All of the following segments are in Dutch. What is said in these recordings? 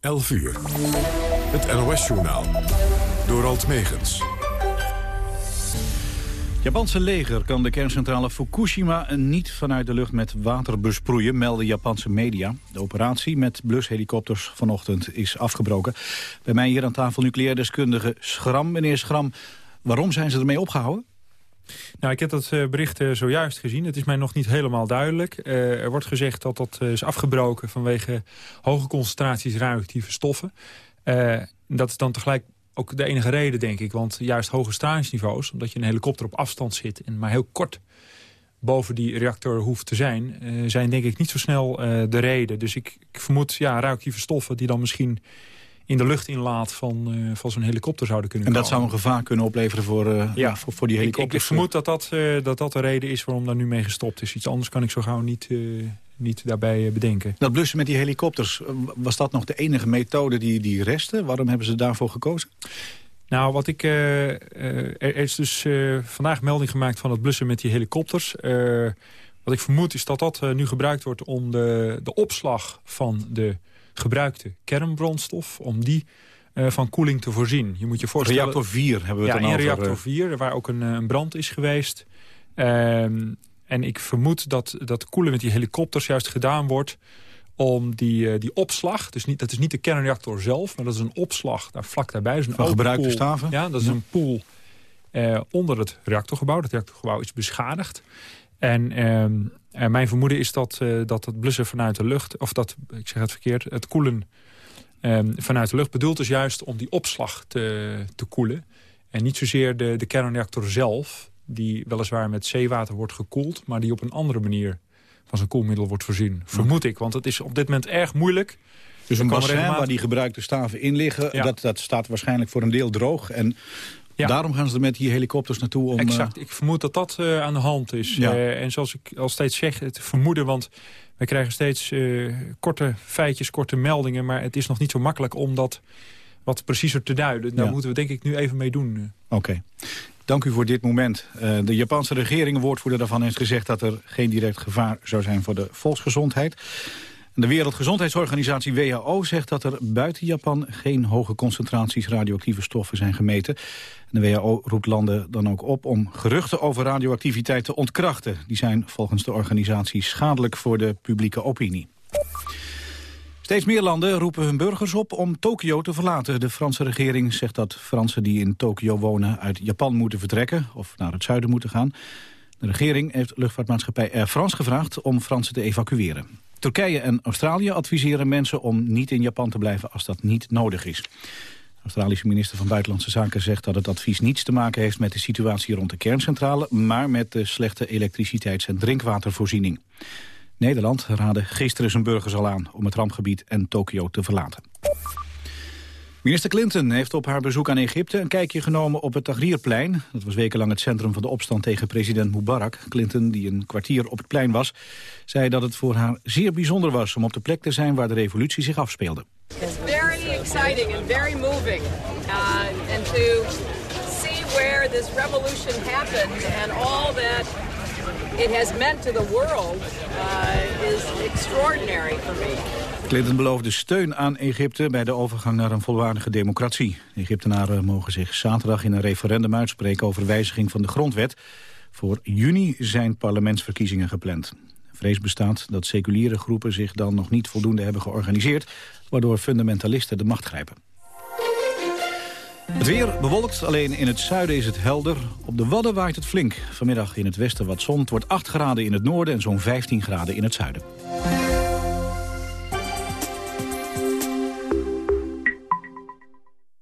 11 uur. Het NOS-journaal. Door Alt Megens. Japanse leger kan de kerncentrale Fukushima niet vanuit de lucht met water besproeien, melden Japanse media. De operatie met blushelikopters vanochtend is afgebroken. Bij mij hier aan tafel nucleair deskundige Schram. Meneer Schram, waarom zijn ze ermee opgehouden? Nou, ik heb dat eh, bericht uh, zojuist gezien. Het is mij nog niet helemaal duidelijk. Uh, er wordt gezegd dat dat is afgebroken vanwege hoge concentraties radioactieve stoffen. dat is dan tegelijk ook de enige reden, denk ik. Want juist hoge stralingsniveaus, omdat je een helikopter op afstand zit... en maar heel kort boven die reactor hoeft te zijn... zijn denk ik niet zo snel de reden. Dus ik, ik vermoed ja, radioactieve stoffen die dan misschien in de lucht inlaat van, uh, van zo'n helikopter zouden kunnen En dat zou een gevaar kunnen opleveren voor, uh, ja. voor, voor, die helikopters? Ik, ik vermoed dat dat, uh, dat dat de reden is waarom daar nu mee gestopt is. Iets anders kan ik zo gauw niet, niet daarbij bedenken. Dat blussen met die helikopters, was dat nog de enige methode die, die restte? Waarom hebben ze daarvoor gekozen? Nou, wat ik, er is dus vandaag melding gemaakt van het blussen met die helikopters. wat ik vermoed is dat dat nu gebruikt wordt om de, de opslag van de gebruikte kernbrandstof... om die uh, van koeling te voorzien. Je moet je voorstellen... Reactor 4 hebben we het ja, over. Ja, reactor 4, waar ook een, een brand is geweest. Um, en ik vermoed dat dat koelen met die helikopters juist gedaan wordt om die, die opslag, dus niet, dat is niet de kernreactor zelf... maar dat is een opslag daar vlak daarbij. Is een van gebruikte pool, staven? Ja, dat is een pool onder het reactorgebouw. Het reactorgebouw is beschadigd. En en mijn vermoeden is dat, uh, dat het blussen vanuit de lucht... of dat, ik zeg het verkeerd, het koelen um, vanuit de lucht... bedoeld is juist om die opslag te, te koelen. En niet zozeer de, de kernreactor zelf... die weliswaar met zeewater wordt gekoeld... maar die op een andere manier van zijn koelmiddel wordt voorzien. Vermoed ik, want het is op dit moment erg moeilijk... Dus een bassin waar die gebruikte staven in liggen... Ja. Dat, dat staat waarschijnlijk voor een deel droog. En ja. Daarom gaan ze er met die helikopters naartoe. Om, exact. Ik vermoed dat dat uh, aan de hand is. Ja. Uh, en zoals ik al steeds zeg, het vermoeden... want wij krijgen steeds uh, korte feitjes, korte meldingen... maar het is nog niet zo makkelijk om dat wat preciezer te duiden. Daar ja. moeten we denk ik nu even mee doen. Oké. Okay. Dank u voor dit moment. de Japanse regering, woordvoerder daarvan, heeft gezegd... dat er geen direct gevaar zou zijn voor de volksgezondheid. De Wereldgezondheidsorganisatie WHO zegt dat er buiten Japan geen hoge concentraties radioactieve stoffen zijn gemeten. De WHO roept landen dan ook op om geruchten over radioactiviteit te ontkrachten. Die zijn volgens de organisatie schadelijk voor de publieke opinie. Steeds meer landen roepen hun burgers op om Tokio te verlaten. De Franse regering zegt dat Fransen die in Tokio wonen uit Japan moeten vertrekken of naar het zuiden moeten gaan. De regering heeft luchtvaartmaatschappij Air France gevraagd om Fransen te evacueren. Turkije en Australië adviseren mensen om niet in Japan te blijven als dat niet nodig is. De Australische minister van Buitenlandse Zaken zegt dat het advies niets te maken heeft met de situatie rond de kerncentrale, maar met de slechte elektriciteits- en drinkwatervoorziening. Nederland raadde gisteren zijn burgers al aan om het rampgebied en Tokio te verlaten. Minister Clinton heeft op haar bezoek aan Egypte een kijkje genomen op het Tahrirplein. Dat was wekenlang het centrum van de opstand tegen president Mubarak. Clinton, die een kwartier op het plein was, zei dat het voor haar zeer bijzonder was om op de plek te zijn waar de revolutie zich afspeelde. It's very exciting and very moving. Uh, and to see where this revolution happened and all that it has meant to the world uh, is extraordinary for me. Clinton beloofde steun aan Egypte bij de overgang naar een volwaardige democratie. De Egyptenaren mogen zich zaterdag in een referendum uitspreken over wijziging van de grondwet. Voor juni zijn parlementsverkiezingen gepland. Vrees bestaat dat seculiere groepen zich dan nog niet voldoende hebben georganiseerd... waardoor fundamentalisten de macht grijpen. Het weer bewolkt, alleen in het zuiden is het helder. Op de Wadden waait het flink. Vanmiddag in het westen wat zon. Het wordt 8 graden in het noorden en zo'n 15 graden in het zuiden.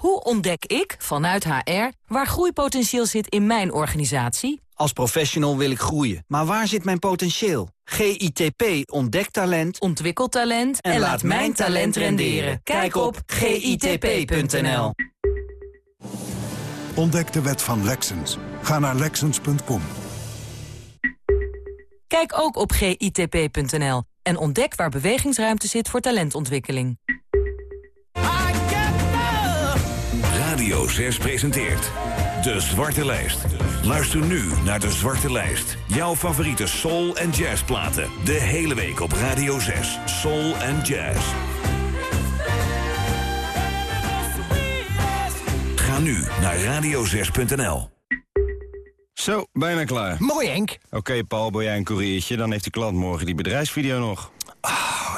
Hoe ontdek ik, vanuit HR, waar groeipotentieel zit in mijn organisatie? Als professional wil ik groeien, maar waar zit mijn potentieel? GITP ontdekt talent, ontwikkelt talent en, en laat mijn talent renderen. Kijk op gitp.nl. Ontdek de wet van Lexens. Ga naar Lexens.com. Kijk ook op gitp.nl en ontdek waar bewegingsruimte zit voor talentontwikkeling. Radio 6 presenteert De Zwarte Lijst. Luister nu naar De Zwarte Lijst. Jouw favoriete soul- en jazzplaten. De hele week op Radio 6. Soul en jazz. Ga nu naar radio6.nl. Zo, bijna klaar. Mooi, Henk. Oké, Paul, ben jij een koeriertje? Dan heeft de klant morgen die bedrijfsvideo nog.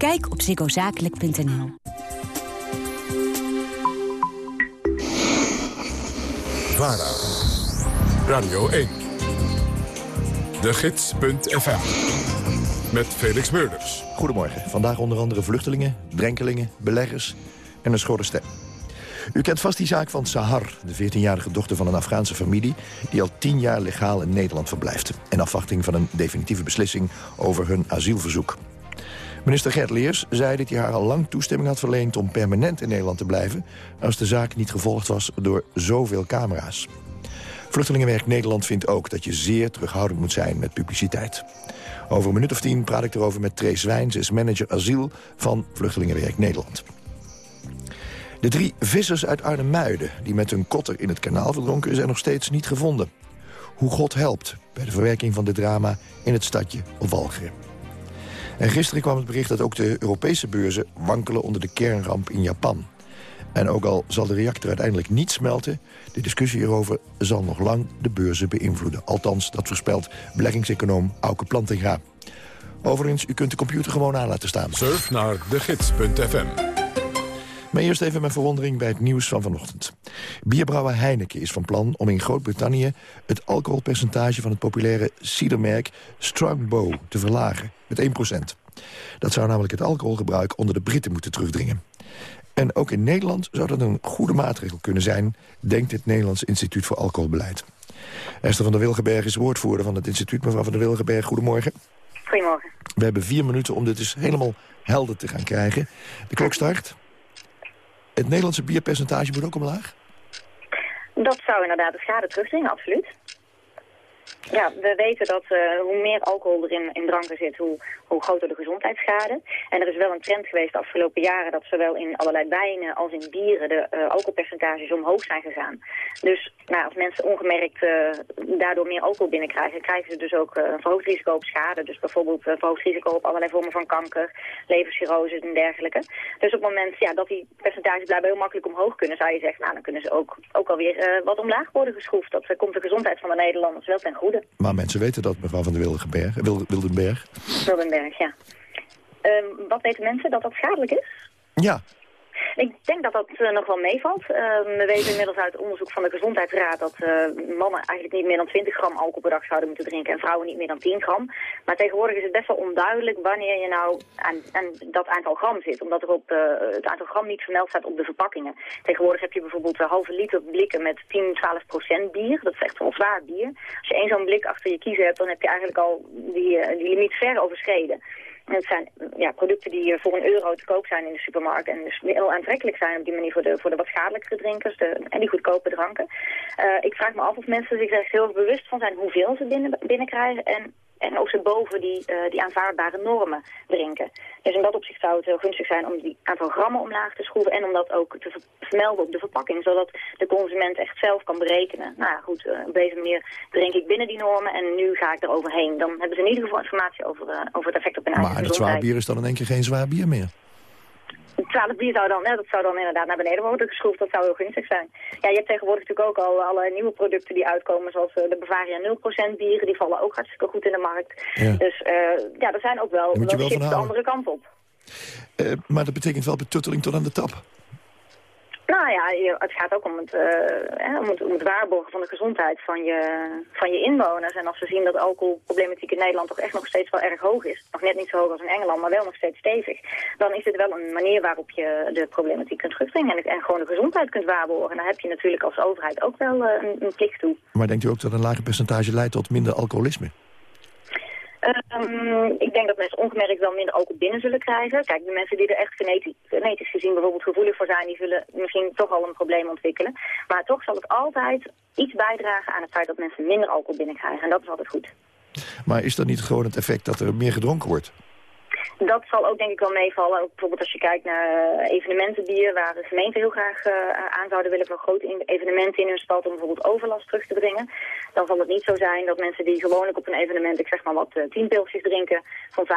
Kijk op ziggozakelijk.nl. VARA. Radio 1. De Gids.fm. Met Felix Meurders. Goedemorgen. Vandaag onder andere vluchtelingen, drenkelingen, beleggers en een schorre stem. U kent vast die zaak van Sahar, de 14-jarige dochter van een Afghaanse familie... die al 10 jaar legaal in Nederland verblijft... in afwachting van een definitieve beslissing over hun asielverzoek. Minister Gert Leers zei dat hij haar al lang toestemming had verleend... om permanent in Nederland te blijven... als de zaak niet gevolgd was door zoveel camera's. Vluchtelingenwerk Nederland vindt ook dat je zeer terughoudend moet zijn met publiciteit. Over een minuut of tien praat ik erover met Trace Wijns, is manager asiel van Vluchtelingenwerk Nederland. De drie vissers uit Arnhem-Muiden die met hun kotter in het kanaal verdronken... zijn nog steeds niet gevonden. Hoe God helpt bij de verwerking van dit drama in het stadje Walcheren. En gisteren kwam het bericht dat ook de Europese beurzen wankelen onder de kernramp in Japan. En ook al zal de reactor uiteindelijk niet smelten... de discussie hierover zal nog lang de beurzen beïnvloeden. Althans, dat voorspelt beleggingseconoom Auke Plantinga. Overigens, u kunt de computer gewoon aan laten staan. Surf naar degids.fm. Maar eerst even mijn verwondering bij het nieuws van vanochtend. Bierbrouwer Heineken is van plan om in Groot-Brittannië... het alcoholpercentage van het populaire cidermerk Strongbow te verlagen met 1% Dat zou namelijk het alcoholgebruik onder de Britten moeten terugdringen. En ook in Nederland zou dat een goede maatregel kunnen zijn... denkt het Nederlands Instituut voor Alcoholbeleid. Esther van der Wilgenberg is woordvoerder van het instituut. Mevrouw van der Wilgenberg, goedemorgen. Goedemorgen. We hebben vier minuten om dit dus helemaal helder te gaan krijgen. De klok start. Het Nederlandse bierpercentage moet ook omlaag? Dat zou inderdaad de schade terugdringen, absoluut. Ja, we weten dat uh, hoe meer alcohol er in, in dranken zit, hoe, hoe groter de gezondheidsschade. En er is wel een trend geweest de afgelopen jaren dat zowel in allerlei wijnen als in bieren de uh, alcoholpercentages omhoog zijn gegaan. Dus nou, als mensen ongemerkt uh, daardoor meer alcohol binnenkrijgen, krijgen ze dus ook een verhoogd risico op schade. Dus bijvoorbeeld verhoogd risico op allerlei vormen van kanker, levercirrose en dergelijke. Dus op het moment ja, dat die percentages blijkbaar heel makkelijk omhoog kunnen, zou je zeggen, nou dan kunnen ze ook, ook alweer wat omlaag worden geschroefd. Dat komt de gezondheid van de Nederlanders wel ten goede. Maar mensen weten dat, mevrouw van der Wildenberg. Wildenberg. Wildenberg, ja. Um, wat weten mensen? Dat dat schadelijk is? Ja. Ik denk dat dat uh, nog wel meevalt. Uh, we weten inmiddels uit onderzoek van de Gezondheidsraad dat uh, mannen eigenlijk niet meer dan 20 gram alcohol per dag zouden moeten drinken en vrouwen niet meer dan 10 gram. Maar tegenwoordig is het best wel onduidelijk wanneer je nou aan, aan dat aantal gram zit. Omdat er op het aantal gram niet vermeld staat op de verpakkingen. Tegenwoordig heb je bijvoorbeeld halve liter blikken met 10, 12 procent bier. Dat is echt wel zwaar bier. Als je één zo'n blik achter je kiezen hebt, dan heb je eigenlijk al die, die limiet ver overschreden. Het zijn ja, producten die voor een euro te koop zijn in de supermarkt. En dus heel aantrekkelijk zijn op die manier voor de, voor de wat schadelijkere drinkers de, en die goedkope dranken. Uh, ik vraag me af of mensen zich er heel bewust van zijn hoeveel ze binnen, binnenkrijgen. En en ook ze boven die, uh, die aanvaardbare normen drinken. Dus in dat opzicht zou het heel gunstig zijn om die aantal grammen omlaag te schroeven... en om dat ook te vermelden op de verpakking, zodat de consument echt zelf kan berekenen. Nou ja, goed, uh, op deze manier drink ik binnen die normen en nu ga ik er overheen. Dan hebben ze in ieder geval informatie over, uh, over het effect op hun eigen Maar het zwaar bier is dan in één keer geen zwaar bier meer? 12 bier zou dan, dat zou dan inderdaad naar beneden worden geschroefd. Dat zou heel gunstig zijn. Ja, je hebt tegenwoordig natuurlijk ook al alle nieuwe producten die uitkomen, zoals de Bavaria 0% bieren. Die vallen ook hartstikke goed in de markt. Dus ja, er zijn ook wel, wel, wel de andere kant op. maar dat betekent wel betutteling tot aan de tap. Nou ja, het gaat ook om het, uh, om waarborgen van de gezondheid van je, van je inwoners. En als we zien dat alcoholproblematiek in Nederland toch echt nog steeds wel erg hoog is, nog net niet zo hoog als in Engeland, maar wel nog steeds stevig, dan is dit wel een manier waarop je de problematiek kunt terugdringen en, en gewoon de gezondheid kunt waarborgen. En daar heb je natuurlijk als overheid ook wel uh, een, een toe. Maar denkt u ook dat een lager percentage leidt tot minder alcoholisme? Um, ik denk dat mensen ongemerkt wel minder alcohol binnen zullen krijgen. Kijk, de mensen die er echt genetisch, genetisch gezien bijvoorbeeld gevoelig voor zijn, die zullen misschien toch al een probleem ontwikkelen. Maar toch zal het altijd iets bijdragen aan het feit dat mensen minder alcohol binnenkrijgen. En dat is altijd goed. Maar is dat niet gewoon het effect dat er meer gedronken wordt? Dat zal ook denk ik wel meevallen. Ook bijvoorbeeld als je kijkt naar uh, evenementenbier, waar de gemeente heel graag uh, aan zouden willen grote evenementen in hun stad om bijvoorbeeld overlast terug te brengen. Dan zal het niet zo zijn dat mensen die gewoonlijk op een evenement, ik zeg maar wat, uh, 10 pilsjes drinken van 5%,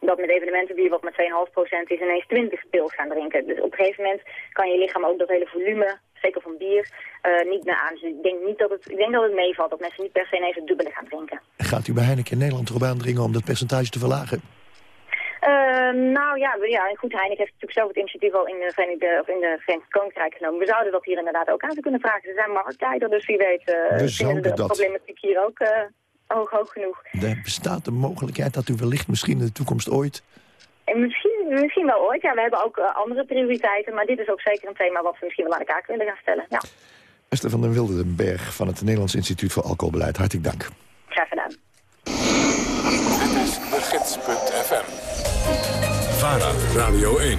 dat met evenementenbier wat met 2,5% is ineens 20 pils gaan drinken. Dus op een gegeven moment kan je lichaam ook dat hele volume zeker van bier, niet meer aan. Dus ik denk, niet dat het, ik denk dat het meevalt, dat mensen niet per se ineens het dubbele gaan drinken. Gaat u bij Heineken in Nederland erop aandringen om dat percentage te verlagen? Uh, nou ja, ja, goed, Heineken heeft natuurlijk zelf het initiatief al in de Verenigde, of in de Verenigd Koninkrijk genomen. We zouden dat hier inderdaad ook aan te kunnen vragen. Ze zijn marktleider, dus wie weet uh, we vinden de dat. problematiek hier ook uh, hoog, hoog genoeg. Er bestaat de mogelijkheid dat u wellicht misschien in de toekomst ooit... En misschien, misschien wel ooit, ja. We hebben ook uh, andere prioriteiten, maar dit is ook zeker een thema wat we misschien wel aan de kaak willen gaan stellen. Ja. Esther van den Wildenberg van het Nederlands Instituut voor Alcoholbeleid. Hartelijk dank. Graag gedaan. Dit is de gids.fm. VARA, Radio 1.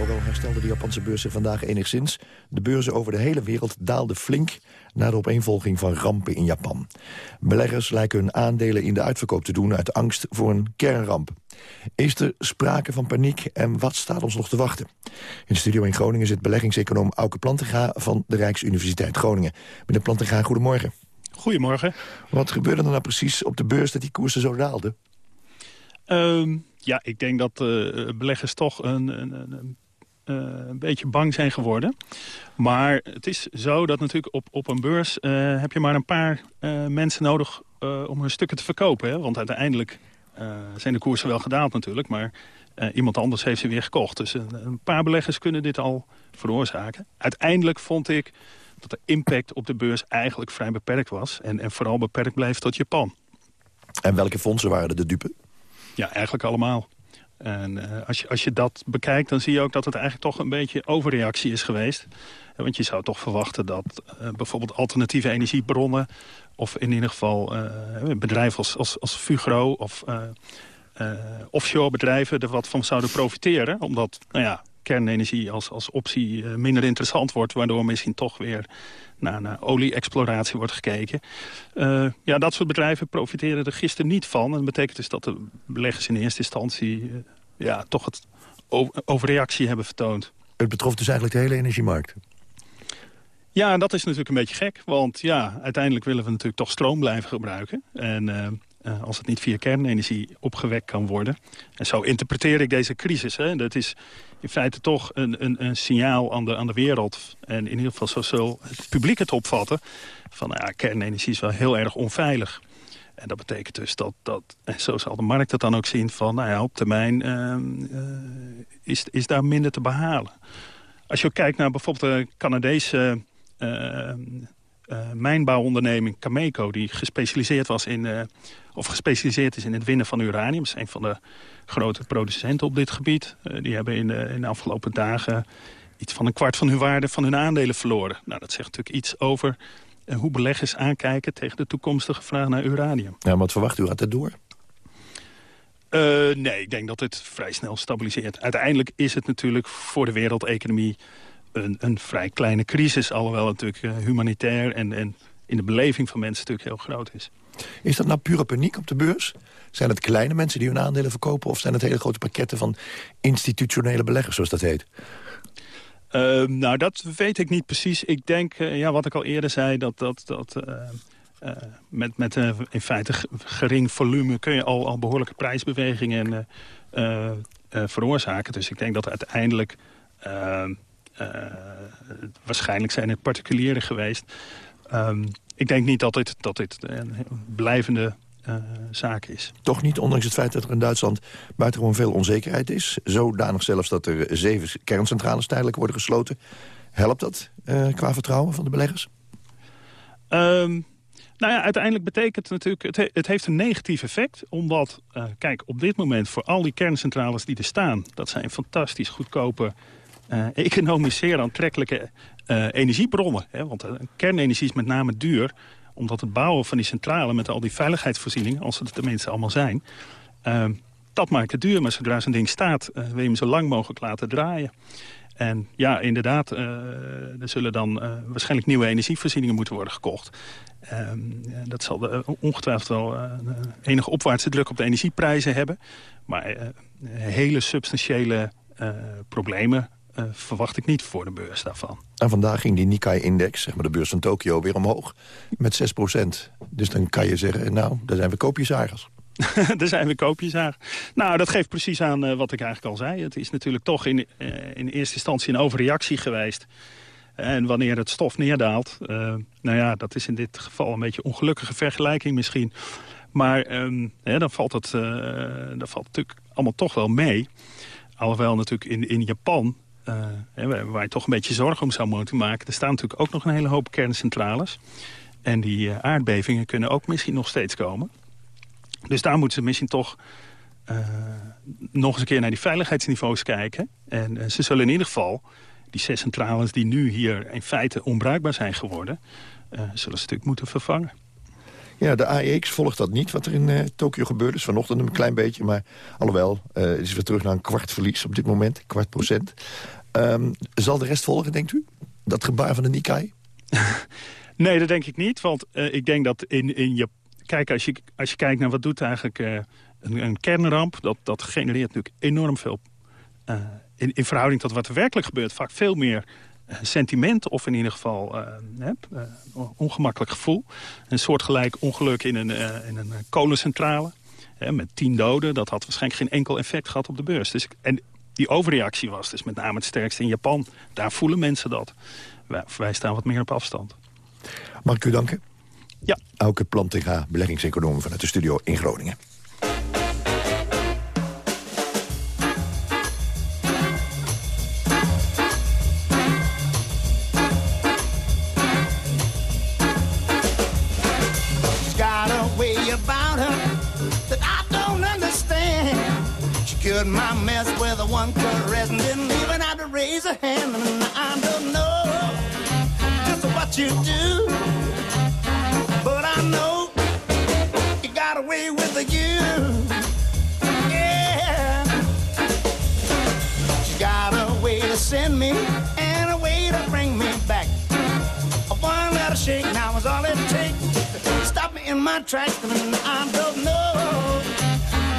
Ook al herstelde de Japanse beurzen vandaag enigszins... de beurzen over de hele wereld daalden flink... na de opeenvolging van rampen in Japan. Beleggers lijken hun aandelen in de uitverkoop te doen... uit angst voor een kernramp. Is er sprake van paniek en wat staat ons nog te wachten? In de studio in Groningen zit beleggingseconoom Auke Plantenga... van de Rijksuniversiteit Groningen. Meneer Plantenga, goedemorgen. Goedemorgen. Wat gebeurde er nou precies op de beurs dat die koersen zo daalden? Um, ja, ik denk dat uh, beleggers toch een, een, een, uh, een, beetje bang zijn geworden. Maar het is zo dat natuurlijk op, op een beurs uh, heb je maar een paar mensen nodig om hun stukken te verkopen. Hè? Want uiteindelijk zijn de koersen wel gedaald natuurlijk, maar iemand anders heeft ze weer gekocht. Dus een, een paar beleggers kunnen dit al veroorzaken. Uiteindelijk vond ik dat de impact op de beurs eigenlijk vrij beperkt was. En, en vooral beperkt bleef tot Japan. En welke fondsen waren de dupe? Ja, eigenlijk allemaal. En uh, als, je, als je dat bekijkt, dan zie je ook dat het eigenlijk toch een beetje overreactie is geweest. Want je zou toch verwachten dat uh, bijvoorbeeld alternatieve energiebronnen... of in ieder geval uh, bedrijven als, als, als Fugro of offshore bedrijven... er wat van zouden profiteren. Omdat, nou ja, kernenergie als, als optie minder interessant wordt... waardoor misschien toch weer naar, naar olie-exploratie wordt gekeken. Uh, ja, dat soort bedrijven profiteren er gisteren niet van. En dat betekent dus dat de beleggers in eerste instantie uh, ja, toch het overreactie hebben vertoond. Het betrof dus eigenlijk de hele energiemarkt? Ja, dat is natuurlijk een beetje gek. Want ja, uiteindelijk willen we natuurlijk toch stroom blijven gebruiken. En uh, uh, als het niet via kernenergie opgewekt kan worden. En zo interpreteer ik deze crisis. Hè. Dat is in feite toch een, een, een signaal aan de, aan de wereld. En in ieder geval zo zal het publiek het opvatten. Van nou ja, kernenergie is wel heel erg onveilig. En dat betekent dus dat, dat en zo zal de markt het dan ook zien... van nou ja, op termijn uh, uh, is, is daar minder te behalen. Als je kijkt naar bijvoorbeeld de Canadese uh, mijnbouwonderneming Cameco... die gespecialiseerd was in of gespecialiseerd is in het winnen van uranium. Dat is een van de grote producenten op dit gebied. Uh, die hebben in de, in de afgelopen dagen iets van een kwart van hun waarde van hun aandelen verloren. Nou, dat zegt natuurlijk iets over uh, hoe beleggers aankijken tegen de toekomstige vraag naar uranium. Ja, wat verwacht u? Gaat het door? Uh, nee, ik denk dat het vrij snel stabiliseert. Uiteindelijk is het natuurlijk voor de wereldeconomie een, een vrij kleine crisis. Alhoewel het natuurlijk humanitair en, en in de beleving van mensen natuurlijk heel groot is. Is dat nou pure paniek op de beurs? Zijn het kleine mensen die hun aandelen verkopen... of zijn het hele grote pakketten van institutionele beleggers, zoals dat heet? Uh, nou, dat weet ik niet precies. Ik denk, uh, ja, wat ik al eerder zei, dat, dat, dat uh, met, met in feite gering volume... kun je al, al behoorlijke prijsbewegingen veroorzaken. Dus ik denk dat uiteindelijk... waarschijnlijk zijn het particulieren geweest. Ehm, ik denk niet dat dit, dat dit een blijvende uh, zaak is. Toch niet, ondanks het feit dat er in Duitsland buitengewoon veel onzekerheid is. Zodanig zelfs dat er zeven kerncentrales tijdelijk worden gesloten. Helpt dat uh, qua vertrouwen van de beleggers? Um, nou ja, uiteindelijk betekent het natuurlijk... Het, het heeft een negatief effect, omdat... Uh, kijk, op dit moment voor al die kerncentrales die er staan... dat zijn fantastisch goedkope, economisch zeer aantrekkelijke energiebronnen. Hè, want kernenergie is met name duur omdat het bouwen van die centrale met al die veiligheidsvoorzieningen... als het tenminste allemaal zijn... Uh, dat maakt het duur, maar zodra zo'n ding staat... Uh, wil je hem zo lang mogelijk laten draaien. En ja, inderdaad, er zullen dan waarschijnlijk nieuwe energievoorzieningen moeten worden gekocht. Ehm, dat zal ongetwijfeld wel enige opwaartse druk op de energieprijzen hebben. Maar hele substantiële problemen uh, verwacht ik niet voor de beurs daarvan. En vandaag ging die Nikkei-index, zeg maar de beurs van Tokio, weer omhoog met 6% Dus dan kan je zeggen, nou, daar zijn we koopjeszagers. daar zijn we koopjeszagers. Nou, dat geeft precies aan uh, wat ik eigenlijk al zei. Het is natuurlijk toch in, uh, in eerste instantie een overreactie geweest. En wanneer het stof neerdaalt, nou ja, dat is in dit geval een beetje een ongelukkige vergelijking misschien. Maar um, dan, valt het, dan valt het natuurlijk allemaal toch wel mee. Alhoewel natuurlijk in, in Japan uh, waar je toch een beetje zorgen om zou moeten maken. Er staan natuurlijk ook nog een hele hoop kerncentrales. En die uh, aardbevingen kunnen ook misschien nog steeds komen. Dus daar moeten ze misschien toch uh, nog eens een keer naar die veiligheidsniveaus kijken. En ze zullen in ieder geval die zes centrales die nu hier in feite onbruikbaar zijn geworden... zullen ze natuurlijk moeten vervangen. Ja, de AEX volgt dat niet, wat er in uh, Tokio gebeurt. Dus vanochtend een klein beetje, maar alhoewel... Uh, het is weer terug naar een kwart verlies op dit moment, kwart procent. Um, zal de rest volgen, denkt u? Dat gebaar van de Nikkei? nee, dat denk ik niet. Want uh, ik denk dat in, in je... Kijk, als je, als je kijkt naar wat doet eigenlijk uh, een, een, kernramp... Dat, dat genereert natuurlijk enorm veel... Uh, in, in verhouding tot wat er werkelijk gebeurt... vaak veel meer sentiment of in ieder geval ongemakkelijk gevoel. Een soortgelijk ongeluk in een, in een kolencentrale... met tien doden, dat had waarschijnlijk geen enkel effect gehad op de beurs. Dus, en die overreactie was. Dus met name het sterkste in Japan. Daar voelen mensen dat. Wij, wij staan wat meer op afstand. Mag ik u danken? Ja. Auke Plantinga, beleggingseconoom vanuit de studio in Groningen. My with a one caress and didn't even have to raise a hand. And I don't know just what you do, but I know you got away with the you. Yeah, you got a way to send me and a way to bring me back. A one little shake now is all it takes to stop me in my tracks, and I don't know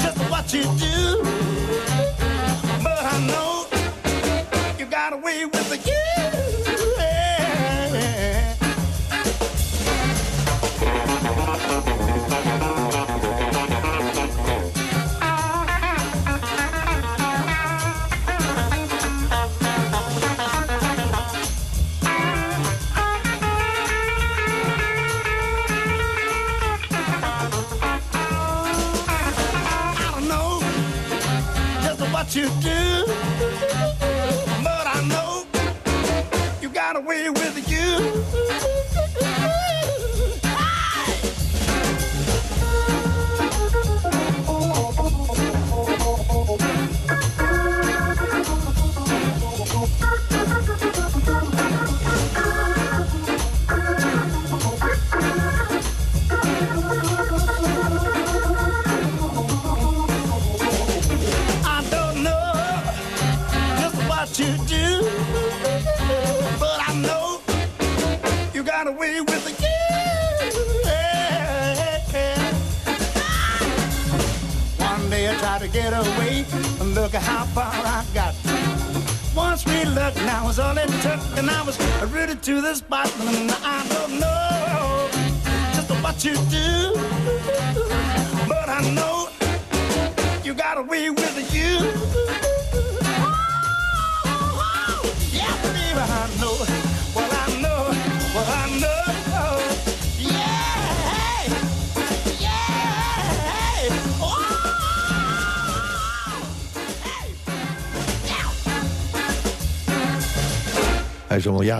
just what you do. I know you got away with the you.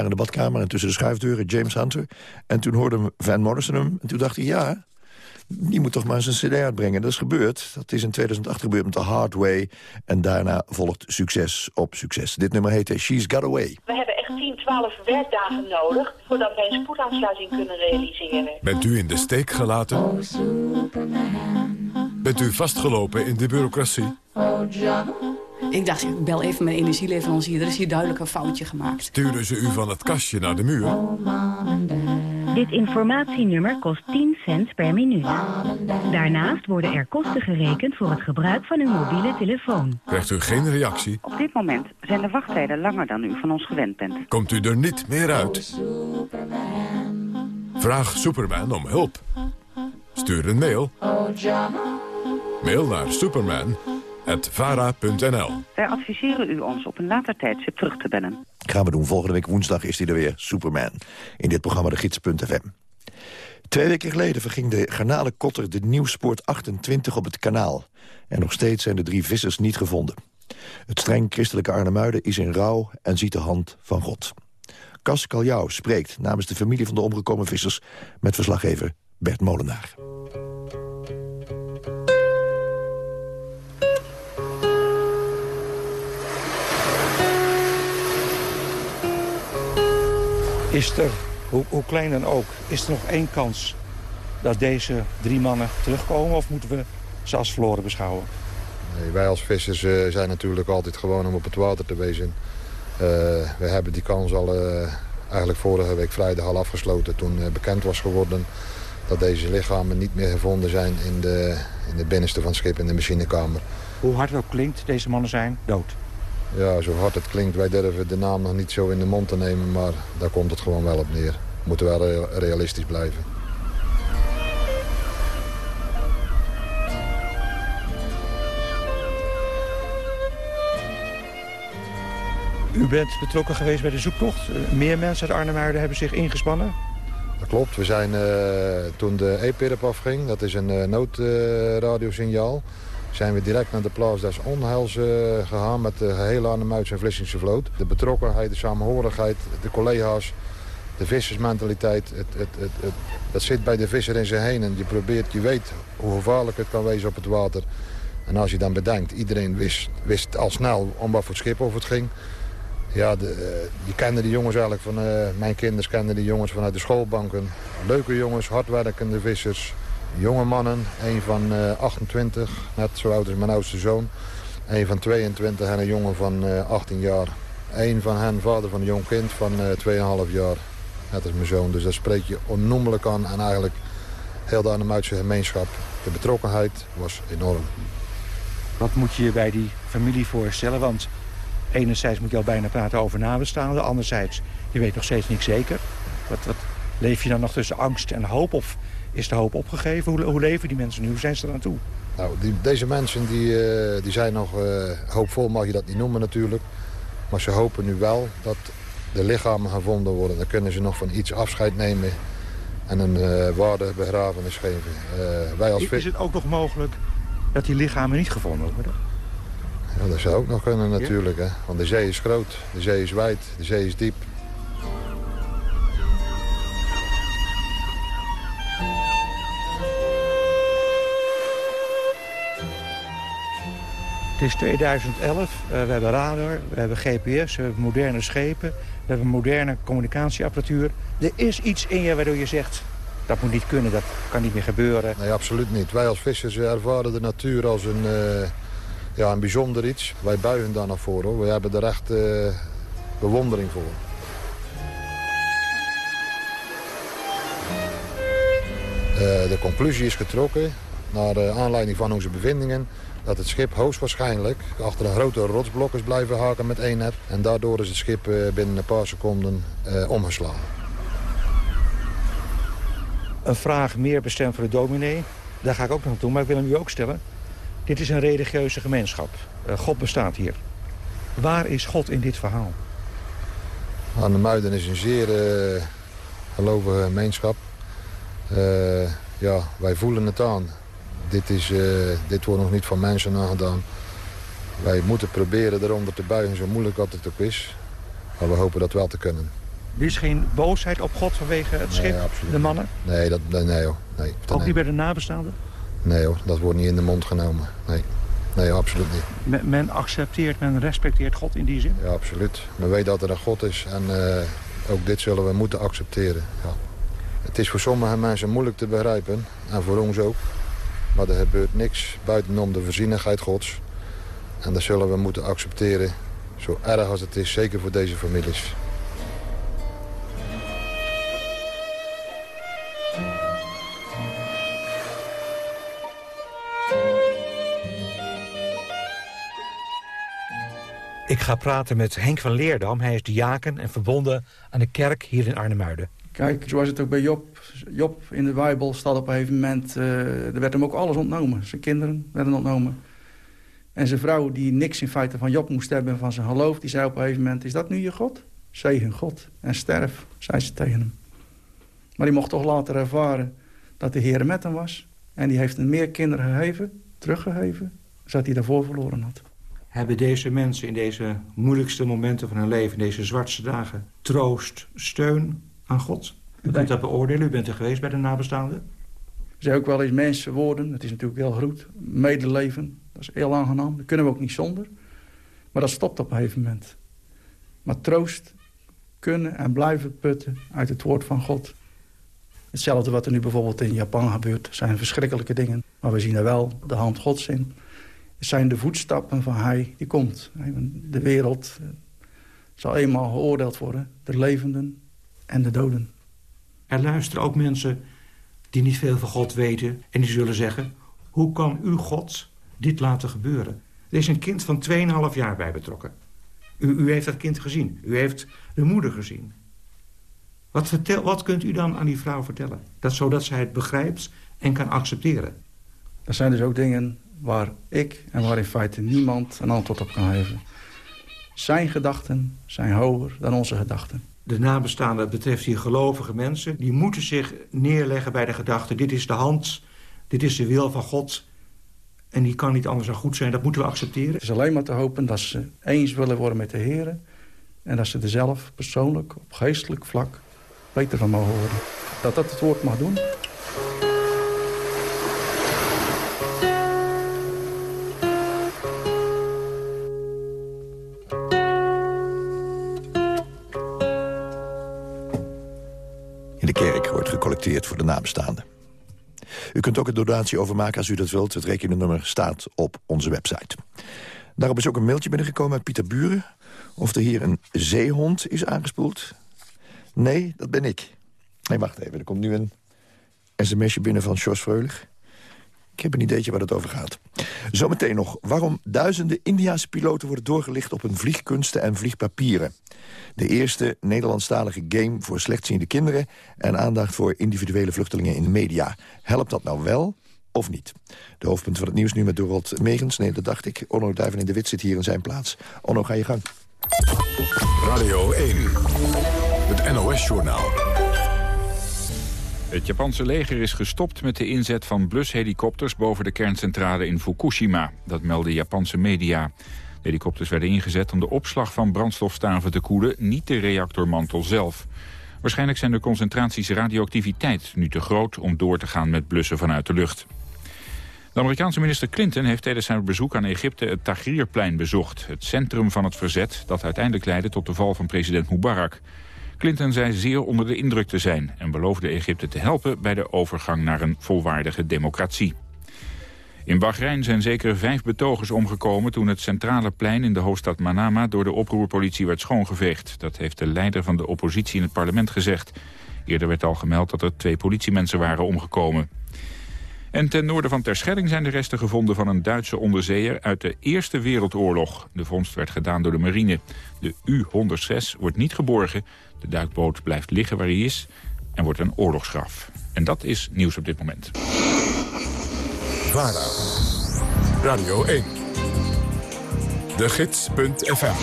In de badkamer en tussen de schuifdeuren James Hunter. En toen hoorde Van Morrison hem. En toen dacht hij, ja, die moet toch maar eens een cd uitbrengen. Dat is gebeurd. Dat is in 2008 gebeurd met The Hard Way. En daarna volgt succes op succes. Dit nummer heet She's Got Away. We hebben echt 10, 12 werkdagen nodig... voordat wij een spoedaansluiting kunnen realiseren. Bent u in de steek gelaten? Bent u vastgelopen in de bureaucratie? Ik dacht, ik bel even mijn energieleverancier. Er is hier duidelijk een foutje gemaakt. Sturen ze u van het kastje naar de muur? Dit informatienummer kost 10 cent per minuut. Daarnaast worden er kosten gerekend voor het gebruik van uw mobiele telefoon. Krijgt u geen reactie? Op dit moment zijn de wachttijden langer dan u van ons gewend bent. Komt u er niet meer uit? Vraag Superman om hulp. Stuur een mail. Mail naar superman.vara.nl Wij adviseren u ons op een later tijdstip terug te bellen. Gaan we doen. Volgende week woensdag is hij er weer, Superman. In dit programma de gids.fm. Twee weken geleden verging de garnalenkotter de Nieuwspoort 28 op het kanaal. En nog steeds zijn de drie vissers niet gevonden. Het streng christelijke Arnhemuiden is in rouw en ziet de hand van God. Cas Kaljau spreekt namens de familie van de omgekomen vissers... met verslaggever Bert Molenaar. Is er, hoe, hoe klein dan ook, is er nog één kans dat deze drie mannen terugkomen... of moeten we ze als verloren beschouwen? Nee, wij als vissers eh, zijn natuurlijk altijd gewoon om op het water te wezen. Eh, we hebben die kans al eh, eigenlijk vorige week vrijdag al afgesloten... toen bekend was geworden dat deze lichamen niet meer gevonden zijn... in de, in de binnenste van het schip, in de machinekamer. Hoe hard het ook klinkt, deze mannen zijn dood. Ja, zo hard het klinkt, wij durven de naam nog niet zo in de mond te nemen... maar daar komt het gewoon wel op neer. We moeten wel realistisch blijven. U bent betrokken geweest bij de zoektocht. Meer mensen uit Arnhemuiden hebben zich ingespannen. Dat klopt. We zijn uh, toen de E-pirp afging, dat is een uh, noodradiosignaal... zijn we direct naar de plaats des onheils uh, gegaan met de gehele Arnhemuidse en Vlissingse vloot. De betrokkenheid, de samenhorigheid, de collega's, de vissersmentaliteit. Het, het, het, dat zit bij de visser in zijn heen. En je probeert, je weet hoe gevaarlijk het kan wezen op het water. En als je dan bedenkt, iedereen wist, wist al snel om wat voor schip of het ging... Ja, de, je kende die jongens eigenlijk van... Uh, mijn kinderen kenden die jongens vanuit de schoolbanken. Leuke jongens, hardwerkende vissers. Jonge mannen, een van uh, 28, net zo oud als mijn oudste zoon. Een van 22 en een jongen van uh, 18 jaar. Een van hen, vader van een jong kind van 2,5 jaar. Net als mijn zoon. Dus dat spreek je onnoemelijk aan. En eigenlijk heel de Arnhemuidse gemeenschap. De betrokkenheid was enorm. Wat moet je je bij die familie voorstellen? Want enerzijds moet je al bijna praten over nabestaanden. Anderzijds, je weet nog steeds niet zeker. Wat, wat leef je dan nog tussen angst en hoop? Of is de hoop opgegeven? Hoe, hoe leven die mensen nu? Hoe zijn ze eraan toe? Nou, die, deze mensen die, uh, die zijn nog uh, hoopvol, mag je dat niet noemen natuurlijk. Maar ze hopen nu wel dat de lichamen gevonden worden. Dan kunnen ze nog van iets afscheid nemen en een uh, waardebegrafenis geven. wij als is het ook nog mogelijk dat die lichamen niet gevonden worden? Ja, dat zou ook nog kunnen natuurlijk. Hè? Want de zee is groot, de zee is wijd, de zee is diep. Het is 2011, uh, we hebben radar, we hebben GPS, we hebben moderne schepen... we hebben moderne communicatieapparatuur. Er is iets in je waardoor je zegt, dat moet niet kunnen, dat kan niet meer gebeuren. Nee, absoluut niet. Wij als vissers ervaren de natuur als een... Uh ja, een bijzonder iets. Wij buigen daar naar voren. We hebben er echt uh, bewondering voor. De conclusie is getrokken, naar aanleiding van onze bevindingen... dat het schip hoogstwaarschijnlijk achter een grote rotsblok is blijven haken met één net. En daardoor is het schip binnen een paar seconden omgeslagen. Een vraag meer bestemd voor de dominee. Daar ga ik ook nog naartoe, maar ik wil hem u ook stellen. Dit is een religieuze gemeenschap. Uh, God bestaat hier. Waar is God in dit verhaal? Aan de Muiden is een zeer uh, gelovige gemeenschap. Uh, ja, wij voelen het aan. Dit, is, dit wordt nog niet van mensen aangedaan. Wij moeten proberen eronder te buigen, zo moeilijk dat het ook is. Maar we hopen dat wel te kunnen. Er is geen boosheid op God vanwege het schip, nee, de mannen? Nee, dat, nee, hoor. nee Ook niet bij de nabestaanden? Nee hoor, dat wordt niet in de mond genomen. Nee, nee absoluut niet. Men, men accepteert, men respecteert God in die zin? Ja, absoluut. Men weet dat er een God is en uh, ook dit zullen we moeten accepteren. Ja. Het is voor sommige mensen moeilijk te begrijpen, en voor ons ook. Maar er gebeurt niks buitenom de voorzienigheid Gods. En dat zullen we moeten accepteren, zo erg als het is, zeker voor deze families. Ik ga praten met Henk van Leerdam. Hij is diaken en verbonden aan de kerk hier in Arnhemuiden. Kijk, zoals het ook bij Job, Job in de Bijbel staat op een gegeven moment... Uh, er werd hem ook alles ontnomen. Zijn kinderen werden ontnomen. En zijn vrouw, die niks in feite van Job moest hebben van zijn geloof... die zei op een gegeven moment, is dat nu je God? Zegen God en sterf, zei ze tegen hem. Maar die mocht toch later ervaren dat de Heer met hem was. En die heeft hem meer kinderen gegeven, teruggegeven... zodat hij daarvoor verloren had hebben deze mensen in deze moeilijkste momenten van hun leven... in deze zwartste dagen, troost, steun aan God? U kunt dat beoordelen, u bent er geweest bij de nabestaanden. Er zijn ook wel eens mensen worden, het is natuurlijk heel goed. Medeleven, dat is heel aangenaam, dat kunnen we ook niet zonder. Maar dat stopt op een gegeven moment. Maar troost kunnen en blijven putten uit het woord van God. Hetzelfde wat er nu bijvoorbeeld in Japan gebeurt, zijn verschrikkelijke dingen. Maar we zien er wel de hand Gods in zijn de voetstappen van hij die komt. De wereld eh, zal eenmaal geoordeeld worden. De levenden en de doden. Er luisteren ook mensen die niet veel van God weten... en die zullen zeggen... hoe kan u God dit laten gebeuren? Er is een kind van 2,5 jaar bij betrokken. U, u, heeft dat kind gezien. U heeft de moeder gezien. Wat, vertel, wat kunt u dan aan die vrouw vertellen? Dat, zodat zij het begrijpt en kan accepteren. Er zijn dus ook dingen waar ik en waar in feite niemand een antwoord op kan geven. Zijn gedachten zijn hoger dan onze gedachten. De nabestaanden betreft hier gelovige mensen. Die moeten zich neerleggen bij de gedachte... dit is de hand, dit is de wil van God... en die kan niet anders dan goed zijn. Dat moeten we accepteren. Het is alleen maar te hopen dat ze eens willen worden met de Heer... en dat ze er zelf persoonlijk, op geestelijk vlak... beter van mogen worden. Dat dat het woord mag doen... voor de nabestaanden. U kunt ook een donatie overmaken als u dat wilt. Het rekeningnummer staat op onze website. Daarop is ook een mailtje binnengekomen uit Pieter Buren... of er hier een zeehond is aangespoeld. Nee, dat ben ik. Nee, wacht even. Er komt nu een sms'je binnen van Sjors Freulich. Ik heb een ideetje waar het over gaat. Zometeen nog waarom duizenden Indiaanse piloten worden doorgelicht op hun vliegkunsten en vliegpapieren. De eerste Nederlandstalige game voor slechtziende kinderen... en aandacht voor individuele vluchtelingen in de media. Helpt dat nou wel of niet? De hoofdpunten van het nieuws nu met Dorold Megens. Nee, dat dacht ik. Onno Duiven in de Wit zit hier in zijn plaats. Onno, ga je gang. Radio 1, het NOS-journaal. Het Japanse leger is gestopt met de inzet van blushelikopters boven de kerncentrale in Fukushima. Dat melden Japanse media. De helikopters werden ingezet om de opslag van brandstofstaven te koelen, niet de reactormantel zelf. Waarschijnlijk zijn de concentraties radioactiviteit nu te groot om door te gaan met blussen vanuit de lucht. De Amerikaanse minister Clinton heeft tijdens zijn bezoek aan Egypte het Tahrirplein bezocht. Het centrum van het verzet dat uiteindelijk leidde tot de val van president Mubarak. Clinton zei zeer onder de indruk te zijn en beloofde Egypte te helpen bij de overgang naar een volwaardige democratie. In Bahrein zijn zeker vijf betogers omgekomen toen het centrale plein in de hoofdstad Manama door de oproerpolitie werd schoongeveegd. Dat heeft de leider van de oppositie in het parlement gezegd. Eerder werd al gemeld dat er twee politiemensen waren omgekomen. En ten noorden van Terschelling zijn de resten gevonden van een Duitse onderzeeër uit de Eerste Wereldoorlog. De vondst werd gedaan door de marine. De U-106 wordt niet geborgen. De duikboot blijft liggen waar hij is en wordt een oorlogsgraf. En dat is nieuws op dit moment. VARA Radio 1. De Gids.fm.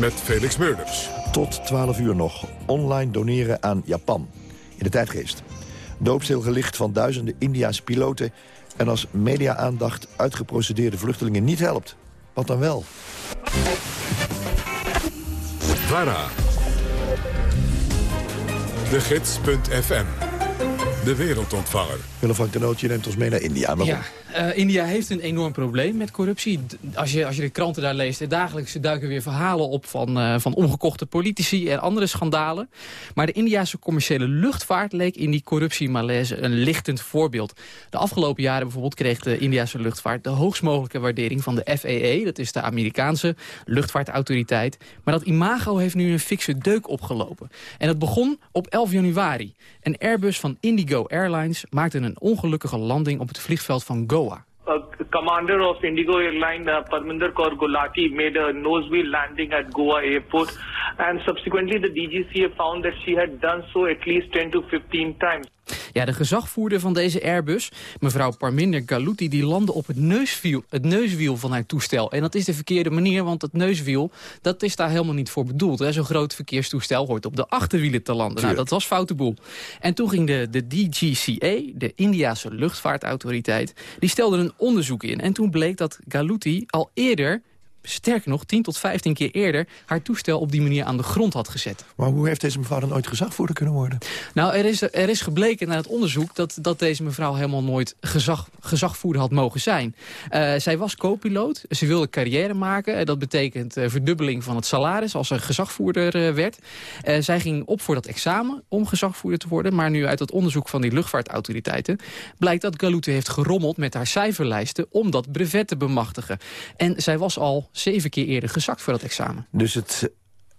Met Felix Meurders. Tot 12 uur nog. Online doneren aan Japan. In de tijdgeest. Doopstil gelicht van duizenden Indiaanse piloten... en als media-aandacht uitgeprocedeerde vluchtelingen niet helpt. Wat dan wel? VARA. De Gids.fm. De wereldontvanger. Willem van Kanootje neemt ons mee naar India. Waarom? Ja, eh, India heeft een enorm probleem met corruptie. Als je, als je de kranten daar leest, eh, dagelijks duiken weer verhalen op van, eh, van omgekochte politici en andere schandalen. Maar de Indiase commerciële luchtvaart leek in die corruptiemalaise een lichtend voorbeeld. De afgelopen jaren bijvoorbeeld kreeg de Indiase luchtvaart de hoogst mogelijke waardering van de FAA. Dat is de Amerikaanse luchtvaartautoriteit. Maar dat imago heeft nu een fikse deuk opgelopen. En dat begon op 11 januari. Een Airbus van Indigo Airlines maakte een ongelukkige landing op het vliegveld van Goa. Uh, commander of Indigo Airline, uh, Parminder Kaur Gulati, made a nosewheel landing at Goa airport. And subsequently, the DGCA found that she had done so at least 10 to 15 times. Ja, de gezagvoerder van deze Airbus, mevrouw Parminder Galuti... die landde op het neuswiel, het neuswiel van haar toestel. En dat is de verkeerde manier, want het neuswiel... dat is daar helemaal niet voor bedoeld. Zo'n groot verkeerstoestel hoort op de achterwielen te landen. Nou, dat was foute boel. En toen ging de, de DGCA, de Indiase luchtvaartautoriteit... die stelde een onderzoek En toen bleek dat Galuti al eerder... Sterker nog, 10 tot 15 keer eerder haar toestel op die manier aan de grond had gezet. Maar hoe heeft deze mevrouw dan ooit gezagvoerder kunnen worden? Nou, er is, er is gebleken na het onderzoek dat, dat deze mevrouw helemaal nooit gezag, gezagvoerder had mogen zijn. Eh, zij was co-piloot, ze wilde carrière maken. Eh, dat betekent eh, verdubbeling van het salaris als ze gezagvoerder werd. Zij ging op voor dat examen om gezagvoerder te worden. Maar nu uit het onderzoek van die luchtvaartautoriteiten... blijkt dat Galute heeft gerommeld met haar cijferlijsten om dat brevet te bemachtigen. En zij was al zeven keer eerder gezakt voor dat examen. Dus het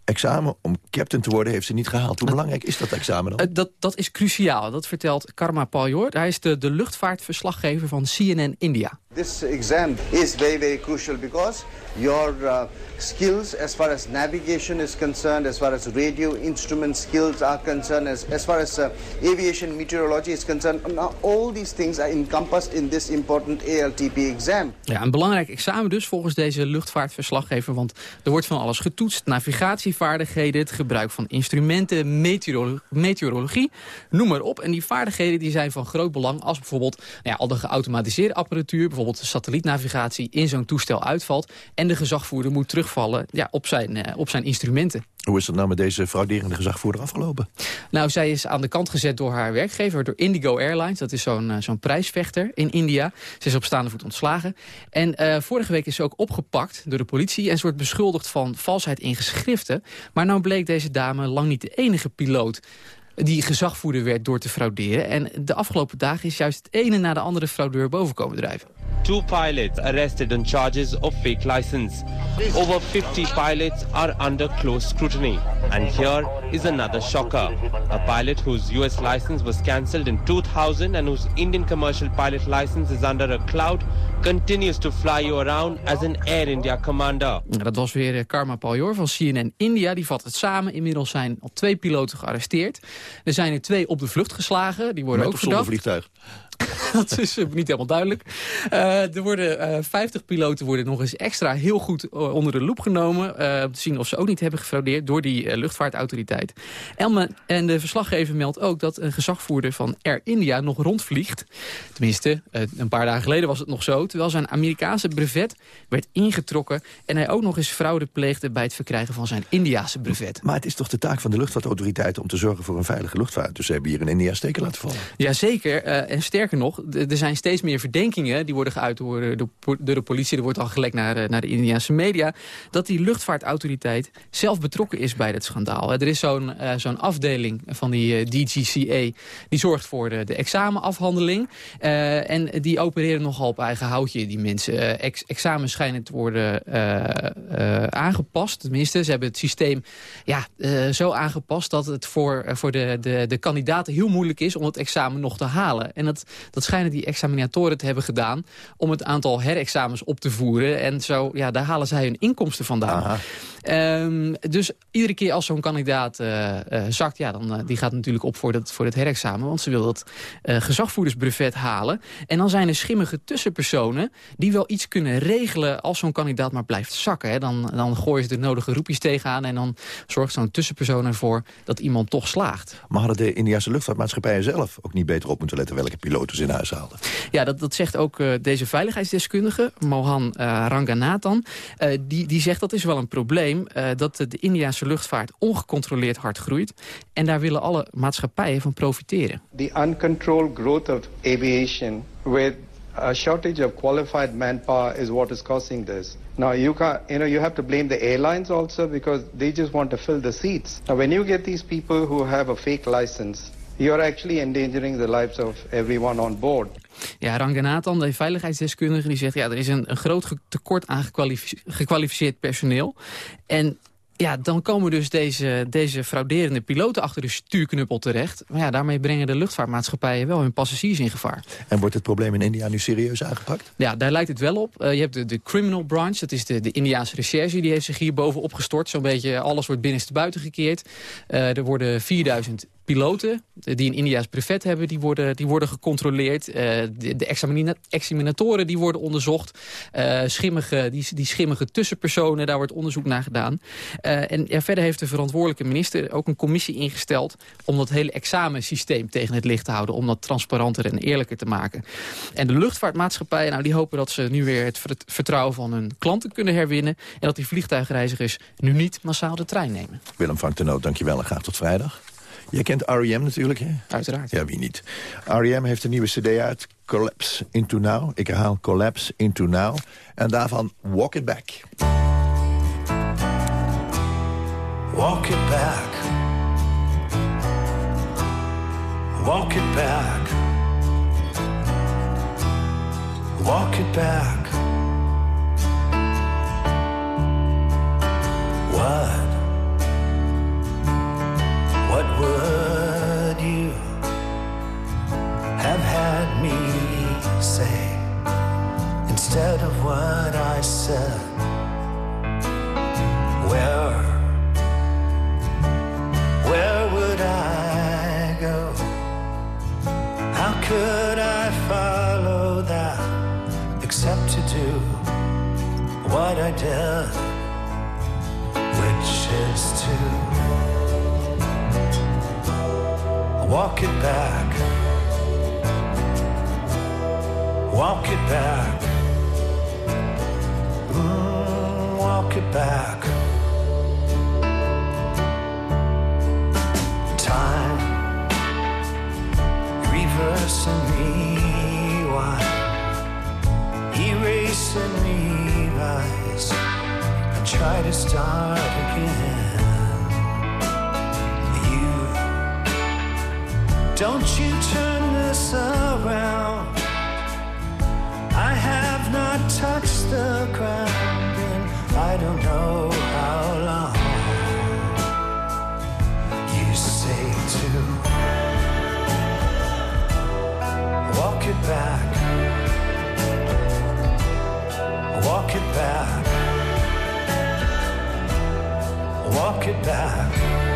examen om captain te worden heeft ze niet gehaald. Hoe belangrijk is dat examen dan? Eh, dat, dat is cruciaal. Dat vertelt Karma Paljor. Hij is de, de luchtvaartverslaggever van CNN India. This exam is very, very crucial because your uh, skills as far as navigation is concerned, as far as radio instrument skills are concerned, as, as far as uh, aviation meteorology is concerned, all these things are encompassed in this important ALTP exam. Ja, een belangrijk examen dus volgens deze luchtvaartverslaggever. Want er wordt van alles getoetst. Navigatievaardigheden, het gebruik van instrumenten, meteorolo- meteorologie, noem maar op. En die vaardigheden die zijn van groot belang als bijvoorbeeld nou ja, al de geautomatiseerde apparatuur, bijvoorbeeld de satellietnavigatie, in zo'n toestel uitvalt. En de gezagvoerder moet terugvallen ja, op, zijn, eh, op zijn instrumenten. Hoe is dat nou met deze frauderende gezagvoerder afgelopen? Nou, zij is aan de kant gezet door haar werkgever, door Indigo Airlines. Dat is zo'n eh, zo'n prijsvechter in India. Ze is op staande voet ontslagen. En eh, vorige week is ze ook opgepakt door de politie... en ze wordt beschuldigd van valsheid in geschriften. Maar nou bleek deze dame lang niet de enige piloot die gezagvoerder werd door te frauderen. En de afgelopen dagen is juist het ene na de andere fraudeur boven komen drijven. Two pilots arrested on charges of fake license. Over 50 pilots are under close scrutiny. And here is another shocker. A pilot whose US license was cancelled in 2000 and whose Indian commercial pilot license is under a cloud continues to fly you around as an Air India commander. Ja, Dat was weer eh, Karma Paljor van CNN India. Die vat het samen. Inmiddels zijn al twee piloten gearresteerd. Er zijn er twee op de vlucht geslagen. Die worden Met ook verdacht. vliegtuig? dat is eh, niet helemaal duidelijk. Eh, er worden eh 50 piloten worden nog eens extra heel goed eh, onder de loep genomen. eh, om te zien of ze ook niet hebben gefraudeerd door die eh, luchtvaartautoriteit. En, me- en de verslaggever meldt ook dat een gezagvoerder van Air India nog rondvliegt. Tenminste, eh, een paar dagen geleden was het nog zo. Terwijl zijn Amerikaanse brevet werd ingetrokken. En hij ook nog eens fraude pleegde bij het verkrijgen van zijn Indiase brevet. Maar het is toch de taak van de luchtvaartautoriteiten... om te zorgen voor een veilige luchtvaart. Dus ze hebben hier in India steken laten vallen. Jazeker, eh en sterker nog, er zijn steeds meer verdenkingen... die worden geuit door, de- door de politie, er wordt al gelekt naar, eh, naar de Indiaanse media... dat die luchtvaartautoriteit zelf betrokken is bij dit schandaal. Er is zo'n eh, zo'n afdeling van die eh, DGCA... die zorgt voor de, de examenafhandeling. Eh, en die opereren nogal op eigen houtje, die mensen. Eh, ex- examens schijnen te worden eh, eh, aangepast. Tenminste, ze hebben het systeem ja, eh, zo aangepast... dat het voor, eh, voor de, de, de kandidaten heel moeilijk is om het examen nog te halen. En dat, dat schijnen die examinatoren te hebben gedaan... om het aantal herexamens op te voeren. En zo, ja, daar halen zij hun inkomsten vandaan. Ehm, dus iedere keer als zo'n kandidaat eh, eh, zakt, ja, dan, eh, die gaat natuurlijk op voor, dat, voor het herexamen. Want ze wil dat gezagvoerdersbrevet halen. En dan zijn er schimmige tussenpersonen die wel iets kunnen regelen als zo'n kandidaat maar blijft zakken. Hè. Dan, dan gooien ze de nodige roepjes tegenaan en dan zorgt zo'n tussenpersoon ervoor dat iemand toch slaagt. Maar hadden de Indiase luchtvaartmaatschappijen zelf ook niet beter op moeten letten welke piloten ze in huis haalden? Ja, dat, dat zegt ook deze veiligheidsdeskundige, Mohan Ranganathan. Die, die zegt dat is wel een probleem, eh, dat de, Indiase luchtvaart ongecontroleerd hard groeit. En daar willen alle maatschappijen van profiteren. The uncontrolled growth of aviation with a shortage of qualified manpower is what is causing this. Now you can you know you have to blame the airlines also because they just want to fill the seats. Now when you get these people who have a fake license, you're actually endangering the lives of everyone on board. Ja, Ranganathan, de veiligheidsdeskundige, die zegt... ja, er is een, een groot tekort aan gekwalifice- gekwalificeerd personeel. En ja, dan komen dus deze, deze frauderende piloten achter de stuurknuppel terecht. Maar ja, daarmee brengen de luchtvaartmaatschappijen wel hun passagiers in gevaar. En wordt het probleem in India nu serieus aangepakt? Ja, daar lijkt het wel op. Eh, je hebt de, de criminal branch, dat is de, de Indiaanse recherche... die heeft zich hier bovenop gestort. Zo'n beetje alles wordt binnenstebuiten gekeerd. Eh, er worden 4000 piloten die een Indiaas brevet hebben, die worden, die worden gecontroleerd. Eh, de de examina- examinatoren die worden onderzocht. Eh, schimmige, die, die schimmige tussenpersonen, daar wordt onderzoek naar gedaan. Eh, en ja, verder heeft de verantwoordelijke minister ook een commissie ingesteld... om dat hele examensysteem tegen het licht te houden. Om dat transparanter en eerlijker te maken. En de luchtvaartmaatschappijen nou, die hopen dat ze nu weer het vert- vertrouwen van hun klanten kunnen herwinnen. En dat die vliegtuigreizigers nu niet massaal de trein nemen. Willem van de Noot, dankjewel en graag tot vrijdag. Jij kent R.E.M. natuurlijk, hè? Uiteraard. Ja, wie niet. R.E.M. heeft een nieuwe cd uit, Collapse Into Now. Ik herhaal Collapse Into Now. En daarvan Walk It Back. Walk it back. Walk it back. Walk it back. What? What would you have had me say instead of what I said? Where? Where would I go? How could I follow that except to do what I did, which is to walk it back, walk it back, Mm, walk it back. time. Reverse and rewind erase and revise try to start again don't you turn this around. I have not touched the ground in I don't know how long. You say to walk it back, walk it back, walk it back.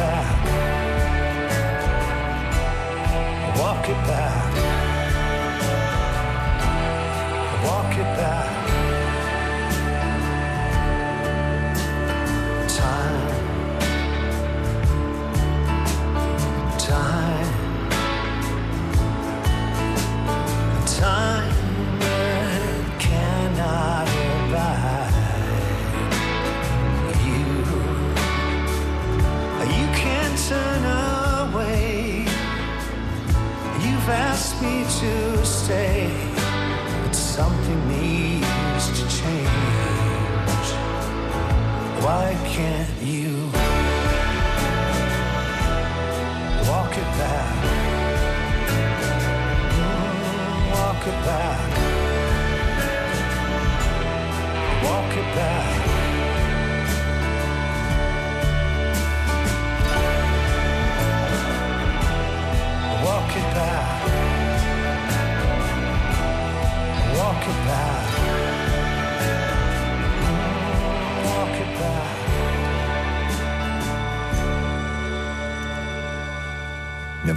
Back, walk it back,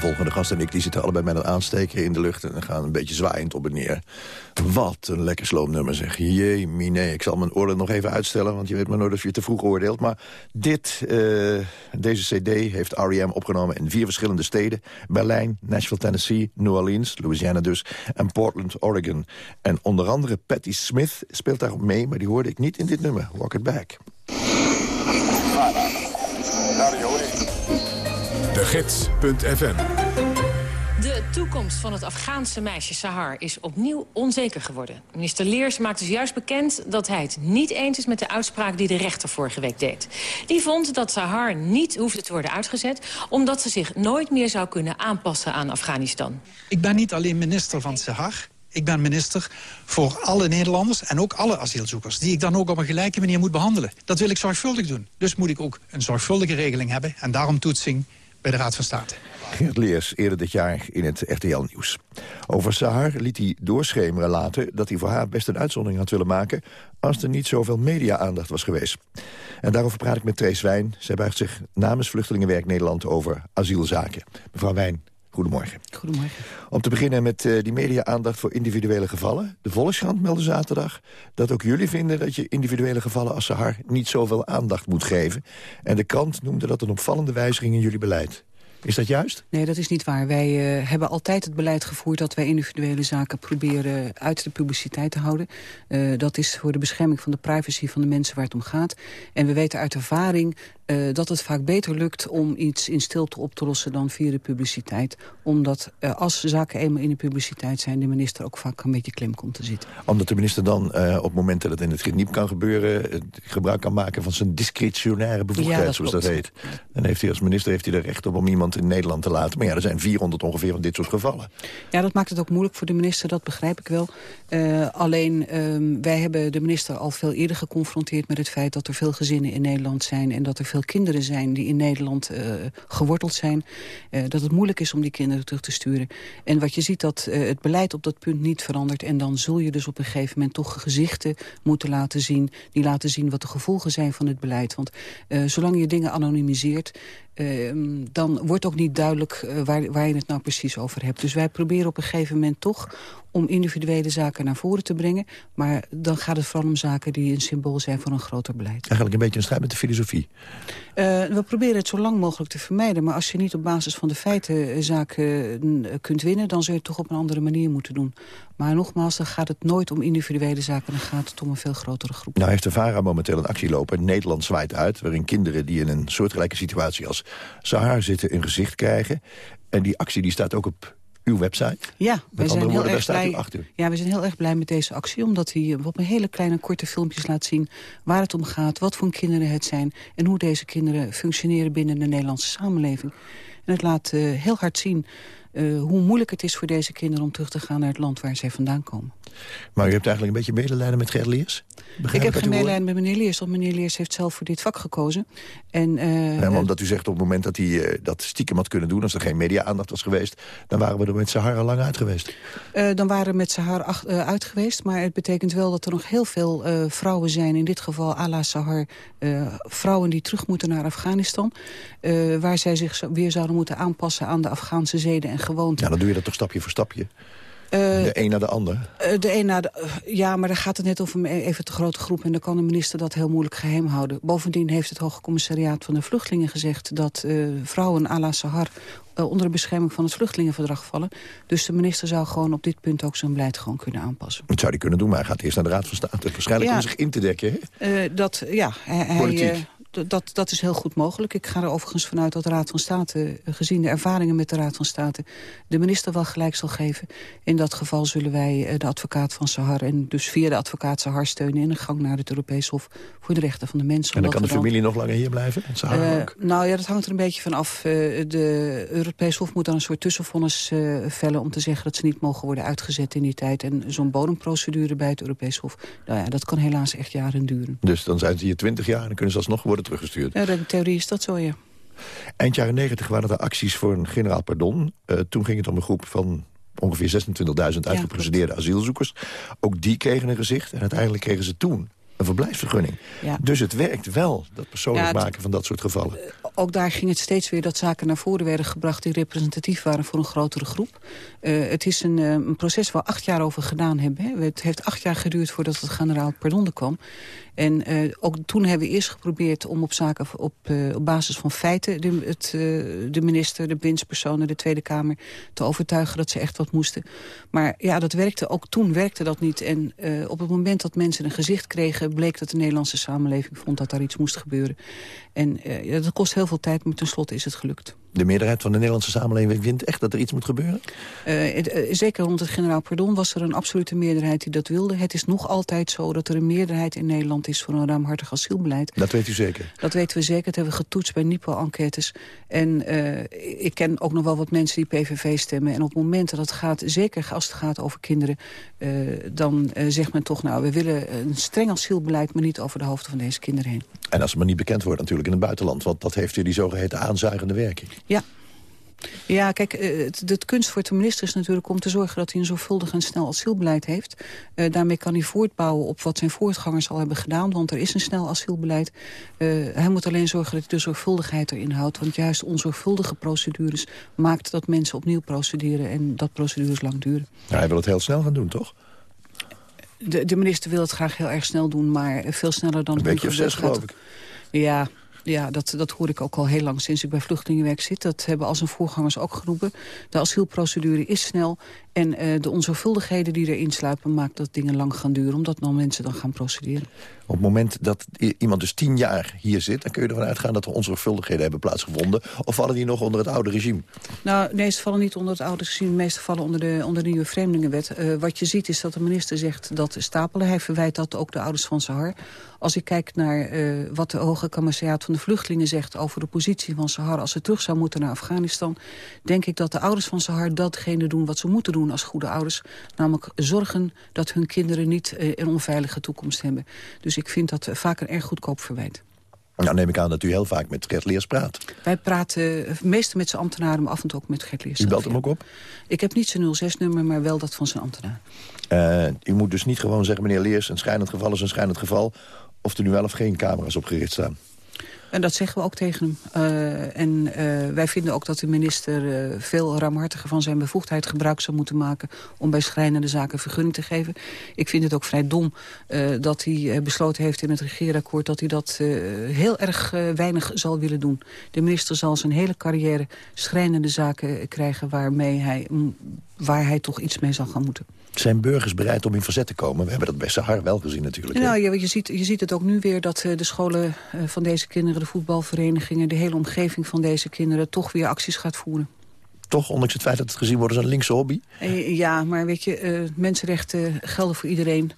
volgende gast en ik die zitten allebei met een aansteker in de lucht... en gaan een beetje zwaaiend op en neer. Wat een lekker sloomnummer zeg. Jee, mine. Ik zal mijn oordeel nog even uitstellen... want je weet maar nooit of je te vroeg oordeelt. Maar dit, eh, deze cd heeft R.E.M. opgenomen in vier verschillende steden. Berlijn, Nashville, Tennessee, New Orleans, Louisiana dus... en Portland, Oregon. En onder andere Patti Smith speelt daarop mee... maar die hoorde ik niet in dit nummer, Walk It Back. De Gids.fm De toekomst van het Afghaanse meisje Sahar is opnieuw onzeker geworden. Minister Leers maakt dus juist bekend dat hij het niet eens is... met de uitspraak die de rechter vorige week deed. Die vond dat Sahar niet hoefde te worden uitgezet... omdat ze zich nooit meer zou kunnen aanpassen aan Afghanistan. Ik ben niet alleen minister van Sahar. Ik ben minister voor alle Nederlanders en ook alle asielzoekers... die ik dan ook op een gelijke manier moet behandelen. Dat wil ik zorgvuldig doen. Dus moet ik ook een zorgvuldige regeling hebben... en daarom toetsing bij de Raad van State. Geert Leers eerder dit jaar in het RTL-nieuws. Over Sahar liet hij doorschemeren later dat hij voor haar best een uitzondering had willen maken... als er niet zoveel media-aandacht was geweest. En daarover praat ik met Trace Wijn. Zij buigt zich namens Vluchtelingenwerk Nederland over asielzaken. Mevrouw Wijn, goedemorgen. Goedemorgen. Om te beginnen met uh, die media-aandacht voor individuele gevallen. De Volkskrant meldde zaterdag dat ook jullie vinden... dat je individuele gevallen als Sahar niet zoveel aandacht moet geven. En de krant noemde dat een opvallende wijziging in jullie beleid. Is dat juist? Nee, dat is niet waar. Wij uh, hebben altijd het beleid gevoerd dat wij individuele zaken proberen uit de publiciteit te houden. Uh, dat is voor de bescherming van de privacy van de mensen waar het om gaat. En we weten uit ervaring uh, dat het vaak beter lukt om iets in stilte op te lossen dan via de publiciteit. Omdat als zaken eenmaal in de publiciteit zijn, de minister ook vaak een beetje klem komt te zitten. Omdat de minister dan op momenten dat het in het geniep kan gebeuren, gebruik kan maken van zijn discretionaire bevoegdheid, ja, zoals dat heet. Dan heeft hij als minister heeft hij er recht op om iemand in Nederland te laten. Maar ja, er zijn 400 ongeveer van dit soort gevallen. Ja, dat maakt het ook moeilijk voor de minister, dat begrijp ik wel. Uh, alleen, um, wij hebben de minister al veel eerder geconfronteerd met het feit... dat er veel gezinnen in Nederland zijn en dat er veel kinderen zijn... die in Nederland uh, geworteld zijn. Uh, dat het moeilijk is om die kinderen terug te sturen. En wat je ziet, dat het beleid op dat punt niet verandert. En dan zul je dus op een gegeven moment toch gezichten moeten laten zien... die laten zien wat de gevolgen zijn van het beleid. Want zolang je dingen anonimiseert... Uh, dan wordt ook niet duidelijk waar, waar je het nou precies over hebt. Dus wij proberen op een gegeven moment toch om individuele zaken naar voren te brengen. Maar dan gaat het vooral om zaken die een symbool zijn voor een groter beleid. Eigenlijk een beetje een strijd met de filosofie. Uh, we proberen het zo lang mogelijk te vermijden. Maar als je niet op basis van de feiten zaken kunt winnen... dan zul je het toch op een andere manier moeten doen. Maar nogmaals, dan gaat het nooit om individuele zaken. Dan gaat het om een veel grotere groep. Nou heeft de VARA momenteel een actie lopen. Nederland zwaait uit. Waarin kinderen die in een soortgelijke situatie als Sahar zitten... een gezicht krijgen. En die actie die staat ook op uw website. Ja, wij zijn, heel erg blij, ja, we zijn heel erg blij met deze actie. Omdat hij op een hele kleine korte filmpjes laat zien waar het om gaat. Wat voor kinderen het zijn. En hoe deze kinderen functioneren binnen de Nederlandse samenleving. En het laat uh, heel hard zien uh, hoe moeilijk het is voor deze kinderen om terug te gaan naar het land waar zij vandaan komen. Maar u hebt eigenlijk een beetje medelijden met Gert Leers? Begrijp ik heb geen medelijden met meneer Leers, want meneer Leers heeft zelf voor dit vak gekozen. En, uh, ja, maar omdat u zegt op het moment dat hij uh, dat stiekem had kunnen doen... als er geen media-aandacht was geweest... dan waren we er met Sahara lang uit geweest. Uh, dan waren we met Sahara uit geweest. Maar het betekent wel dat er nog heel veel vrouwen zijn... in dit geval à la Sahar, vrouwen die terug moeten naar Afghanistan... waar zij zich weer zouden moeten aanpassen aan de Afghaanse zeden en gewoonten. Ja, dan doe je dat toch stapje voor stapje? Uh, de een naar de ander? Uh, de een naar de, ja, maar dan gaat het net over een even te grote groep... en dan kan de minister dat heel moeilijk geheim houden. Bovendien heeft het Hoge Commissariaat van de Vluchtelingen gezegd... dat vrouwen à la Sahar onder de bescherming van het vluchtelingenverdrag vallen. Dus de minister zou gewoon op dit punt ook zijn beleid gewoon kunnen aanpassen. Dat zou hij kunnen doen, maar hij gaat eerst naar de Raad van State. Waarschijnlijk ja, om zich in te dekken, dat, ja, hij, Politiek. Hij, dat, dat is heel goed mogelijk. Ik ga er overigens vanuit dat de Raad van State, gezien de ervaringen met de Raad van State, de minister wel gelijk zal geven. In dat geval zullen wij de advocaat van Sahar en dus via de advocaat Sahar steunen in een gang naar het Europees Hof voor de rechten van de mensen. En dan kan de familie nog langer hier blijven? En Sahar uh, ook? Nou ja, dat hangt er een beetje van af. De Europees Hof moet dan een soort tussenvonnis vellen om te zeggen dat ze niet mogen worden uitgezet in die tijd. En zo'n bodemprocedure bij het Europees Hof, nou ja, dat kan helaas echt jaren duren. Dus dan zijn ze hier twintig jaar en kunnen ze alsnog worden teruggestuurd? Ja, in theorie is dat zo, ja. Eind jaren negentig waren er acties voor een generaal pardon. Uh, toen ging het om een groep van ongeveer 26.000 uitgeprocedeerde asielzoekers. Ook die kregen een gezicht en uiteindelijk kregen ze toen een verblijfsvergunning. Ja. Dus het werkt wel, dat persoonlijk Ja, het- maken van dat soort gevallen. ook daar ging het steeds weer dat zaken naar voren werden gebracht... die representatief waren voor een grotere groep. Eh, het is een, eh, een proces waar we acht jaar over gedaan hebben. Hè. Het heeft acht jaar geduurd voordat het generaal pardon er kwam. En eh, ook toen hebben we eerst geprobeerd om op zaken op, eh, op basis van feiten... De, het, eh, de minister, de bindspersonen, de Tweede Kamer te overtuigen dat ze echt wat moesten. Maar ja, dat werkte. Ook toen werkte dat niet. En op het moment dat mensen een gezicht kregen... bleek dat de Nederlandse samenleving vond dat daar iets moest gebeuren. En eh, dat kost heel veel tijd, maar tenslotte is het gelukt. De meerderheid van de Nederlandse samenleving vindt echt dat er iets moet gebeuren? Eh, eh, zeker rond het generaal pardon was er een absolute meerderheid die dat wilde. Het is nog altijd zo dat er een meerderheid in Nederland is... voor een ruimhartig asielbeleid. Dat weet u zeker? Dat weten we zeker. Dat hebben we getoetst bij NIPO-enquêtes. En ik ken ook nog wel wat mensen die PVV stemmen. En op het moment dat het gaat, zeker als het gaat over kinderen... dan zegt men toch, nou, we willen een streng asielbeleid... maar niet over de hoofden van deze kinderen heen. En als het maar niet bekend wordt natuurlijk in het buitenland. Want dat heeft weer die zogeheten aanzuigende werking. Ja. Ja, kijk, eh, het, het kunst voor de minister is natuurlijk om te zorgen dat hij een zorgvuldig en snel asielbeleid heeft. Eh, daarmee kan hij voortbouwen op wat zijn voortgangers al hebben gedaan, want er is een snel asielbeleid. Eh, hij moet alleen zorgen dat hij de zorgvuldigheid erin houdt, want juist onzorgvuldige procedures maakt dat mensen opnieuw procederen en dat procedures lang duren. Nou, hij wil het heel snel gaan doen, toch? De, de minister wil het graag heel erg snel doen, maar veel sneller dan... Een weekje of zes, geloof ik. Ja, ja dat, dat hoor ik ook al heel lang sinds ik bij Vluchtelingenwerk zit. Dat hebben al zijn voorgangers ook geroepen. De asielprocedure is snel. En eh, de onzorgvuldigheden die erin sluipen... maakt dat dingen lang gaan duren, omdat dan mensen dan gaan procederen. Op het moment dat iemand dus tien jaar hier zit... dan kun je ervan uitgaan dat er onzorgvuldigheden hebben plaatsgevonden. Of vallen die nog onder het oude regime? Nou, de meeste vallen niet onder het oude gezien. De meeste vallen onder de, onder de nieuwe vreemdelingenwet. Eh, wat je ziet is dat de minister zegt dat stapelen. Hij verwijt dat ook de ouders van Sahar. Als ik kijk naar eh, wat de Hoge Commissariaat van de Vluchtelingen zegt... over de positie van Sahar als ze terug zou moeten naar Afghanistan... denk ik dat de ouders van Sahar datgene doen wat ze moeten doen als goede ouders. Namelijk zorgen dat hun kinderen niet eh, een onveilige toekomst hebben. Dus ik vind dat eh, vaak een erg goedkoop verwijt. Nou neem ik aan dat u heel vaak met Gert Leers praat. Wij praten eh, meestal met zijn ambtenaren, maar af en toe ook met Gert Leers U belt hem ook op? Ik heb niet zijn 06-nummer, maar wel dat van zijn ambtenaar. U moet dus niet gewoon zeggen, meneer Leers, een schijnend geval is een schijnend geval. Of er nu wel of geen camera's opgericht staan. En dat zeggen we ook tegen hem. Eh, en eh, wij vinden ook dat de minister eh, veel ruimhartiger van zijn bevoegdheid gebruik zou moeten maken om bij schrijnende zaken vergunning te geven. Ik vind het ook vrij dom dat hij besloten heeft in het regeerakkoord dat hij dat heel erg weinig zal willen doen. De minister zal zijn hele carrière schrijnende zaken krijgen waarmee hij, waar hij toch iets mee zal gaan moeten. Zijn burgers bereid om in verzet te komen? We hebben dat bij Sahar wel gezien natuurlijk. Nou, je, je, ziet, je ziet het ook nu weer dat eh, de scholen eh, van deze kinderen, de voetbalverenigingen, de hele omgeving van deze kinderen toch weer acties gaat voeren. Toch, ondanks het feit dat het gezien wordt als een linkse hobby. Eh, ja, maar weet je, mensenrechten gelden voor iedereen.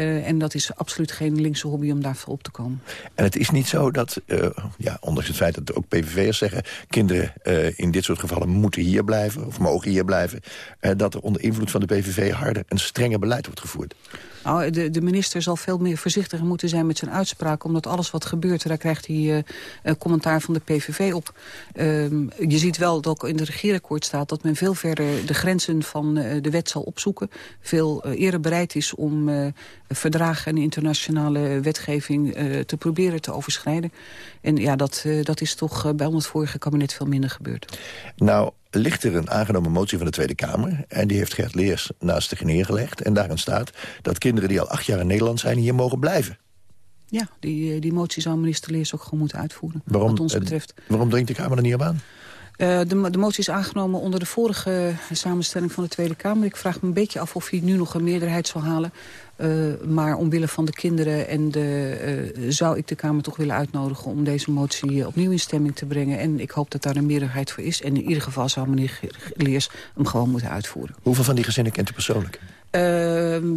Eh, en dat is absoluut geen linkse hobby om daarvoor op te komen. En het is niet zo dat, eh, ja, ondanks het feit dat ook PVV'ers zeggen... kinderen eh, in dit soort gevallen moeten hier blijven, of mogen hier blijven... dat er onder invloed van de PVV harder en strenger beleid wordt gevoerd. Nou, de, de minister zal veel meer voorzichtiger moeten zijn met zijn uitspraken... omdat alles wat gebeurt, daar krijgt hij eh, commentaar van de PVV op. Ehm, je ziet wel dat ook in het regeerakkoord staat... dat men veel verder de grenzen van eh, de wet zal opzoeken. Veel eh, eerder bereid is om verdragen en internationale wetgeving... te proberen te overschrijden. En ja, dat, dat is toch bij ons vorige kabinet veel minder gebeurd. Nou, ligt er een aangenomen motie van de Tweede Kamer... en die heeft Gert Leers naast zich neergelegd. En daarin staat dat kinderen die al acht jaar in Nederland zijn... hier mogen blijven. Ja, die, eh, die motie zou minister Leers ook gewoon moeten uitvoeren. Waarom, wat ons betreft. waarom dringt de Kamer er niet op aan? Eh, de, mo- de motie is aangenomen onder de vorige samenstelling van de Tweede Kamer. Ik vraag me een beetje af of hij nu nog een meerderheid zal halen. Eh, maar omwille van de kinderen en de, eh, zou ik de Kamer toch willen uitnodigen... om deze motie opnieuw in stemming te brengen. En ik hoop dat daar een meerderheid voor is. En in ieder geval zou meneer Leers hem gewoon moeten uitvoeren. Hoeveel van die gezinnen kent u persoonlijk? Eh,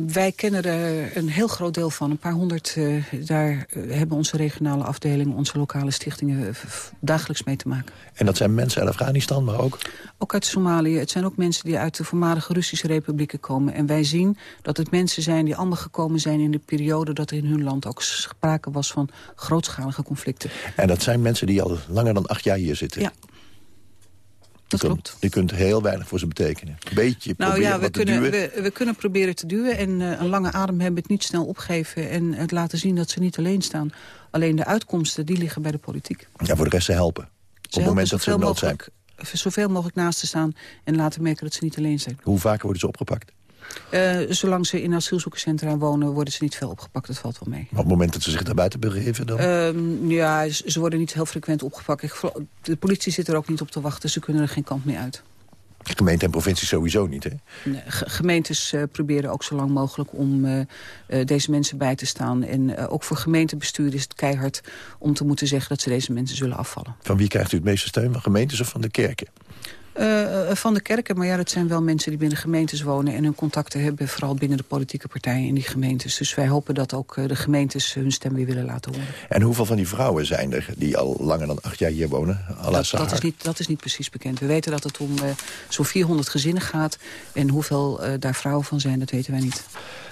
wij kennen er een heel groot deel van. Een paar honderd. eh, daar eh, hebben onze regionale afdelingen, onze lokale stichtingen... eh, dagelijks mee te maken. En dat zijn mensen uit Afghanistan, maar ook... Ook uit Somalië. Het zijn ook mensen die uit de voormalige Russische republieken komen. En wij zien dat het mensen zijn die allemaal gekomen zijn... in de periode dat er in hun land ook sprake was van grootschalige conflicten. En dat zijn mensen die al langer dan acht jaar hier zitten. Ja. Dat je klopt. Je kunt heel weinig voor ze betekenen. Een beetje Nou proberen ja, we wat te kunnen, we, we kunnen proberen te duwen en eh, een lange adem hebben, het niet snel opgeven... en het laten zien dat ze niet alleen staan. Alleen de uitkomsten, die liggen bij de politiek. Ja, voor de rest ze helpen. Op het moment dat ze in nood zijn. zoveel mogelijk naast te staan en laten merken dat ze niet alleen zijn. Hoe vaker worden ze opgepakt? Eh, zolang ze in asielzoekerscentra wonen, worden ze niet veel opgepakt. Dat valt wel mee. Maar op het moment dat ze zich daar buiten begeven dan? Ehm, ja, ze worden niet heel frequent opgepakt. Ik, de politie zit er ook niet op te wachten. Ze kunnen er geen kant meer uit. Gemeente en provincie sowieso niet, hè? Nee, ge- gemeentes eh, proberen ook zo lang mogelijk om eh, deze mensen bij te staan. En ook voor gemeentebestuur is het keihard om te moeten zeggen dat ze deze mensen zullen afvallen. Van wie krijgt u het meeste steun? Van gemeentes of van de kerken? Eh, eh, van de kerken, maar ja, dat zijn wel mensen die binnen gemeentes wonen... en hun contacten hebben, vooral binnen de politieke partijen in die gemeentes. Dus wij hopen dat ook eh, de gemeentes hun stem weer willen laten horen. En hoeveel van die vrouwen zijn er die al langer dan acht jaar hier wonen? Dat, dat, is niet, dat is niet precies bekend. We weten dat het om eh, zo'n 400 gezinnen gaat. En hoeveel eh, daar vrouwen van zijn, dat weten wij niet.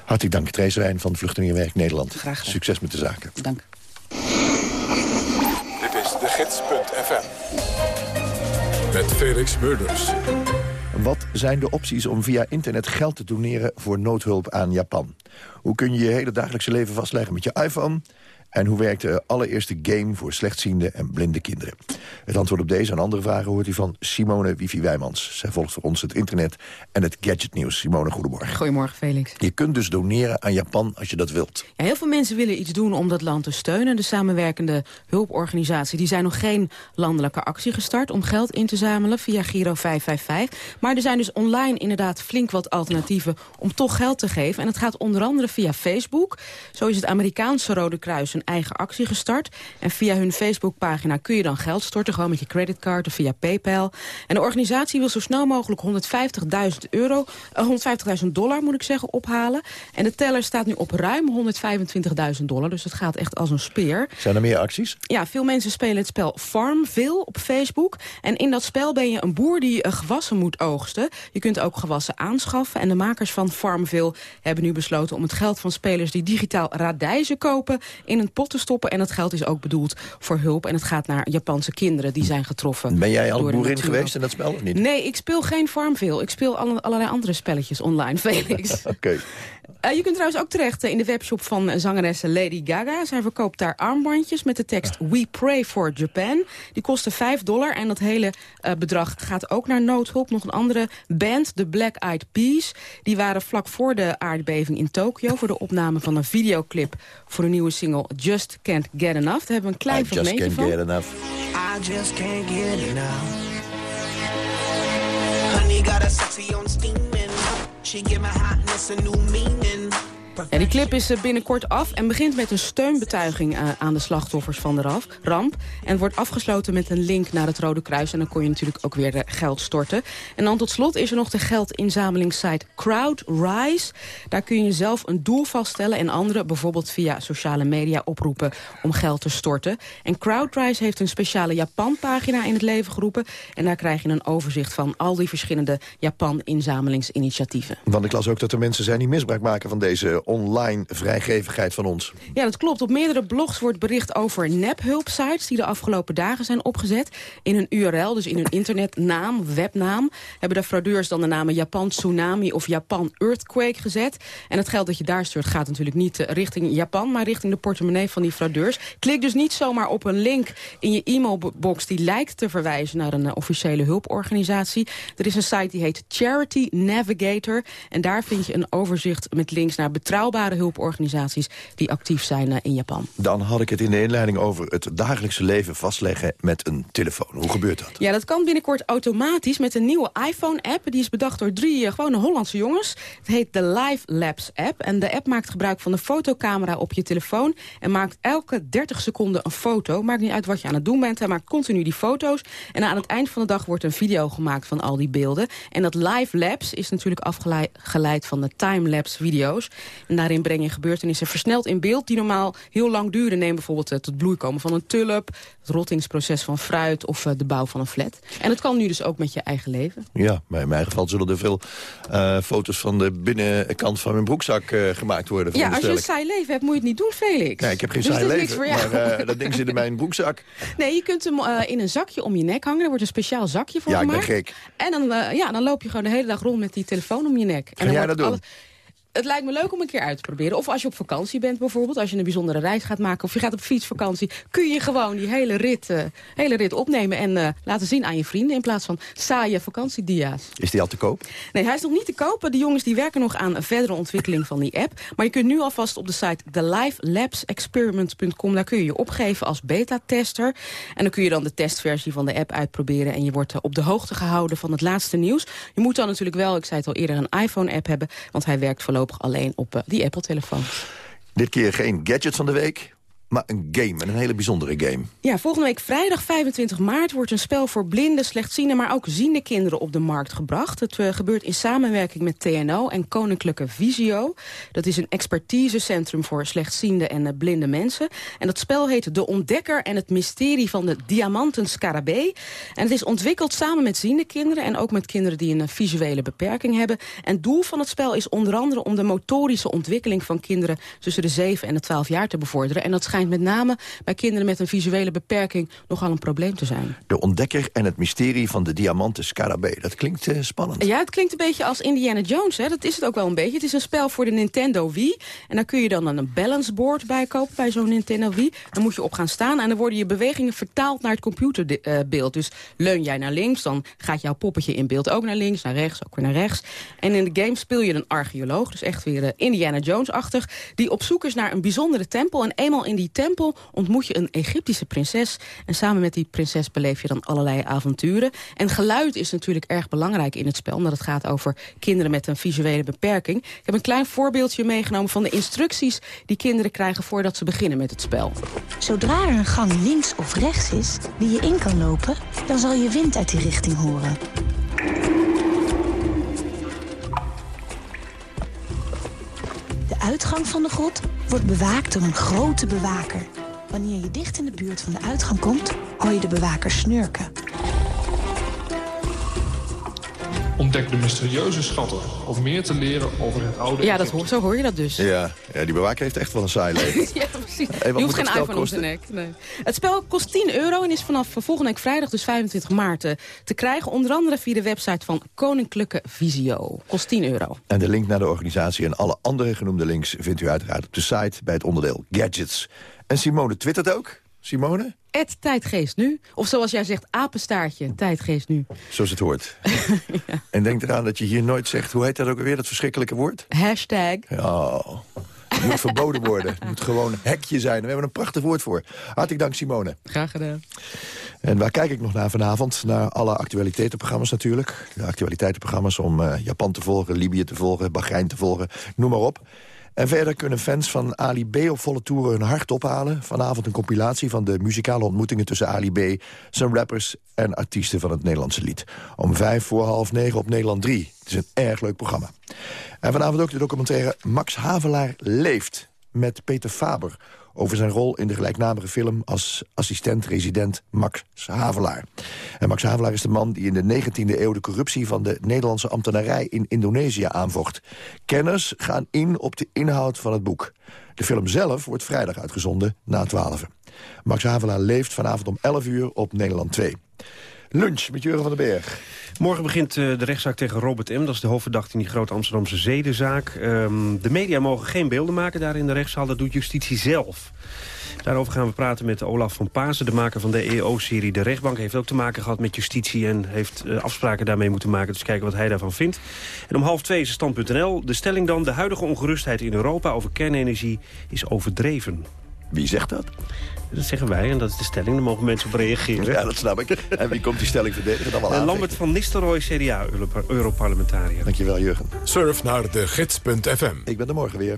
Hartelijk dank, Therese Wijn van Vluchtelingenwerk Nederland. Graag gedaan. Succes met de zaken. Dank. Dit is de gids.fm. Met Felix Murders. Wat zijn de opties om via internet geld te doneren voor noodhulp aan Japan? Hoe kun je je hele dagelijkse leven vastleggen met je iPhone? En hoe werkt de allereerste game voor slechtziende en blinde kinderen? Het antwoord op deze en andere vragen hoort u van Simone Wifi-Wijmans. Zij volgt voor ons het internet en het gadgetnieuws. Simone, goedemorgen. Goedemorgen, Felix. Je kunt dus doneren aan Japan als je dat wilt. Ja, heel veel mensen willen iets doen om dat land te steunen. De samenwerkende hulporganisatie die zijn nog geen landelijke actie gestart... om geld in te zamelen via Giro 555. Maar er zijn dus online inderdaad flink wat alternatieven om toch geld te geven. En het gaat onder andere via Facebook. Zo is het Amerikaanse Rode Kruis een eigen actie gestart. En via hun Facebookpagina kun je dan geld storten... gewoon met je creditcard of via PayPal. En de organisatie wil zo snel mogelijk 150.000 euro... eh, 150.000 dollar, moet ik zeggen, ophalen. En de teller staat nu op ruim 125.000 dollar. Dus het gaat echt als een speer. Zijn er meer acties? Ja, veel mensen spelen het spel Farmville op Facebook. En in dat spel ben je een boer die eh, gewassen moet oogsten. Je kunt ook gewassen aanschaffen. En de makers van Farmville hebben nu besloten om het geld van spelers... die digitaal radijzen kopen, in een pot te stoppen. En dat geld is ook bedoeld voor hulp. En het gaat naar Japanse kinderen die zijn getroffen. Ben jij al boerin geweest in dat spel of niet? Nee, ik speel geen Farmville. Ik speel alle- allerlei andere spelletjes online, Felix. Oké. Eh, je kunt trouwens ook terecht eh, in de webshop van eh, zangeres Lady Gaga. Zij verkoopt daar armbandjes met de tekst We Pray for Japan. Die kosten 5 dollar en dat hele bedrag gaat ook naar noodhulp. Nog een andere band, de Black Eyed Peas. Die waren vlak voor de aardbeving in Tokio... voor de opname van een videoclip voor de nieuwe single Just Can't Get Enough. Daar hebben we een klein I just fragmentje can't van. get enough. I just can't get enough. Honey got a sexy on steaming. She give my hotness a new meaning. Die clip is eh, binnenkort af en begint met een steunbetuiging eh, aan de slachtoffers van de ramp. En wordt afgesloten met een link naar het Rode Kruis. En dan kon je natuurlijk ook weer eh, geld storten. En dan tot slot is er nog de geldinzamelingssite CrowdRise. Daar kun je zelf een doel vaststellen en anderen bijvoorbeeld via sociale media oproepen om geld te storten. En CrowdRise heeft een speciale Japan-pagina in het leven geroepen. En daar krijg je een overzicht van al die verschillende Japan-inzamelingsinitiatieven. Want ik las ook dat er mensen zijn die misbruik maken van deze online vrijgevigheid van ons. Ja, dat klopt. Op meerdere blogs wordt bericht over nephulpsites... die de afgelopen dagen zijn opgezet. In hun URL, dus in hun internetnaam, webnaam... hebben de fraudeurs dan de namen Japan Tsunami of Japan Earthquake gezet. En het geld dat je daar stuurt gaat natuurlijk niet eh, richting Japan... maar richting de portemonnee van die fraudeurs. Klik dus niet zomaar op een link in je e-mailbox... die lijkt te verwijzen naar een eh, officiële hulporganisatie. Er is een site die heet Charity Navigator... en daar vind je een overzicht met links naar betrouwbare hulporganisaties... die actief zijn eh, in Japan. Dan had ik het in de inleiding over het dagelijkse leven vastleggen met een telefoon. Hoe gebeurt dat? Ja, dat kan binnenkort automatisch met een nieuwe iPhone-app. Die is bedacht door drie eh, gewone Hollandse jongens. Het heet de Live Labs app. En de app maakt gebruik van de fotocamera op je telefoon... en maakt elke 30 seconden een foto. Maakt niet uit wat je aan het doen bent. Hij maakt continu die foto's. En aan het eind van de dag wordt een video gemaakt van al die beelden. En dat Live Labs is natuurlijk afgeleid van de timelapse video's. En daarin breng je gebeurtenissen versneld in beeld... die normaal heel lang duren. Neem bijvoorbeeld het tot bloei komen van een tulp... het rottingsproces van fruit of de bouw van een flat. En het kan nu dus ook met je eigen leven. Ja, maar in mijn geval zullen er veel foto's van de binnenkant van mijn broekzak gemaakt worden. Ja, als je een saai leven hebt, moet je het niet doen, Felix. Nee, ik heb geen dus saai leven, maar dat ding zit in mijn broekzak. Nee, je kunt hem in een zakje om je nek hangen. Er wordt een speciaal zakje voor ja, gemaakt. Ja, ik ben gek. En dan, ja, dan loop je gewoon de hele dag rond met die telefoon om je nek. En dan jij dat doen? Alles, het lijkt me leuk om een keer uit te proberen. Of als je op vakantie bent bijvoorbeeld, als je een bijzondere reis gaat maken... of je gaat op fietsvakantie, kun je gewoon die hele rit, uh, hele rit opnemen... en uh, laten zien aan je vrienden in plaats van saaie vakantiedia's. Is die al te koop? Nee, hij is nog niet te kopen. De jongens die werken nog aan een verdere ontwikkeling van die app. Maar je kunt nu alvast op de site thelifelabsexperiment.com... daar kun je je opgeven als beta-tester. En dan kun je dan de testversie van de app uitproberen... en je wordt uh, op de hoogte gehouden van het laatste nieuws. Je moet dan natuurlijk wel, ik zei het al eerder, een iPhone-app hebben... want hij werkt voorlopig alleen op uh, die Apple-telefoon. Dit keer geen gadget van de week, maar een game. En een hele bijzondere game. Ja, volgende week vrijdag 25 maart wordt een spel voor blinde, slechtziende... maar ook ziende kinderen op de markt gebracht. Het uh, gebeurt in samenwerking met TNO en Koninklijke Visio. Dat is een expertisecentrum voor slechtziende en uh, blinde mensen. En dat spel heet De Ontdekker en het Mysterie van de Diamanten Scarabee. En het is ontwikkeld samen met ziende kinderen... en ook met kinderen die een visuele beperking hebben. En doel van het spel is onder andere om de motorische ontwikkeling van kinderen... tussen de 7 en de 12 jaar te bevorderen. En dat schijnt met name bij kinderen met een visuele beperking nogal een probleem te zijn. De ontdekker en het mysterie van de diamanten scarabee. Dat klinkt uh, spannend. Ja, het klinkt een beetje als Indiana Jones. Hè? Dat is het ook wel een beetje. Het is een spel voor de Nintendo Wii. En daar kun je dan een balance board bij kopen bij zo'n Nintendo Wii. Dan moet je op gaan staan en dan worden je bewegingen vertaald naar het computerbeeld. Dus leun jij naar links, dan gaat jouw poppetje in beeld ook naar links, naar rechts, ook weer naar rechts. En in de game speel je een archeoloog, dus echt weer uh, Indiana Jones-achtig... die op zoek is naar een bijzondere tempel. En eenmaal in die tempel ontmoet je een Egyptische prinses. En samen met die prinses beleef je dan allerlei avonturen. En geluid is natuurlijk erg belangrijk in het spel... omdat het gaat over kinderen met een visuele beperking. Ik heb een klein voorbeeldje meegenomen van de instructies... die kinderen krijgen voordat ze beginnen met het spel. Zodra er een gang links of rechts is die je in kan lopen... dan zal je wind uit die richting horen. Uitgang van de grot wordt bewaakt door een grote bewaker. Wanneer je dicht in de buurt van de uitgang komt, hoor je de bewaker snurken. Ontdek de mysterieuze schatten. Of meer te leren over het oude Ja, dat hoor, zo hoor je dat dus. Ja, ja, die bewaker heeft echt wel een saai leven. ja, precies. Hey, je hoeft geen iPhone op de nek. Nee. Het spel kost 10 euro en is vanaf volgende week vrijdag, dus 25 maart, te, te krijgen. Onder andere via de website van Koninklijke Visio. Kost 10 euro. En de link naar de organisatie en alle andere genoemde links... vindt u uiteraard op de site bij het onderdeel Gadgets. En Simone twittert ook. Simone? Het Tijdgeest Nu. Of zoals jij zegt, apenstaartje, Tijdgeest Nu. Zoals het hoort. ja. En denk eraan dat je hier nooit zegt... hoe heet dat ook alweer, dat verschrikkelijke woord? Hashtag. Het moet verboden worden. Het moet gewoon hekje zijn. We hebben een prachtig woord voor. Hartelijk dank, Simone. Graag gedaan. En waar kijk ik nog naar vanavond? Naar alle actualiteitenprogramma's natuurlijk. De actualiteitenprogramma's om uh, Japan te volgen, Libië te volgen... Bahrein te volgen, noem maar op. En verder kunnen fans van Ali B op volle toeren hun hart ophalen. Vanavond een compilatie van de muzikale ontmoetingen tussen Ali B... zijn rappers en artiesten van het Nederlandse lied. Om vijf voor half negen op Nederland 3. Het is een erg leuk programma. En vanavond ook de documentaire Max Havelaar leeft met Peter Faber over zijn rol in de gelijknamige film als assistent-resident Max Havelaar. Max Havelaar is de man die in de 19e eeuw de corruptie van de Nederlandse ambtenarij in Indonesië aanvocht. Kenners gaan in op de inhoud van het boek. De film zelf wordt vrijdag uitgezonden na 12. Max Havelaar leeft vanavond om 11 uur op Nederland 2. Lunch met Jurgen van den Berg. Morgen begint uh, de rechtszaak tegen Robert M. Dat is de hoofdverdachte in die grote Amsterdamse zedenzaak. Um, de media mogen geen beelden maken daar in de rechtszaal. Dat doet justitie zelf. Daarover gaan we praten met Olaf van Pasen, de maker van de EO-serie De Rechtbank. Heeft ook te maken gehad met justitie en heeft uh, afspraken daarmee moeten maken. Dus kijken wat hij daarvan vindt. En om half twee is stand.nl. De stelling dan, de huidige ongerustheid in Europa over kernenergie is overdreven. Wie zegt dat? Dat zeggen wij en dat is de stelling. Daar mogen mensen op reageren. Ja, dat snap ik. En wie komt die stelling verdedigen dan wel aan? Lambert van Nistelrooy, CDA, Europarlementariër. Dankjewel, Jurgen. Surf naar de gids.fm. Ik ben er morgen weer.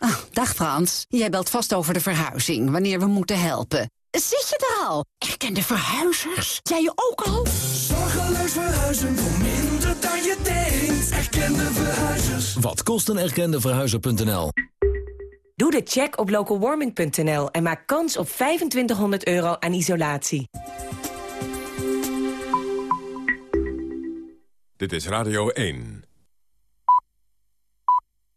Ah, dag Frans, jij belt vast over de verhuizing, wanneer we moeten helpen. Zit je er al? Erkende verhuizers? Jij je ook al? Zorgeloos verhuizen voor minder dan je denkt. Erkende verhuizers. Wat kost een erkende verhuizer.nl? Doe de check op localwarming.nl en maak kans op 2500 euro aan isolatie. Dit is Radio 1.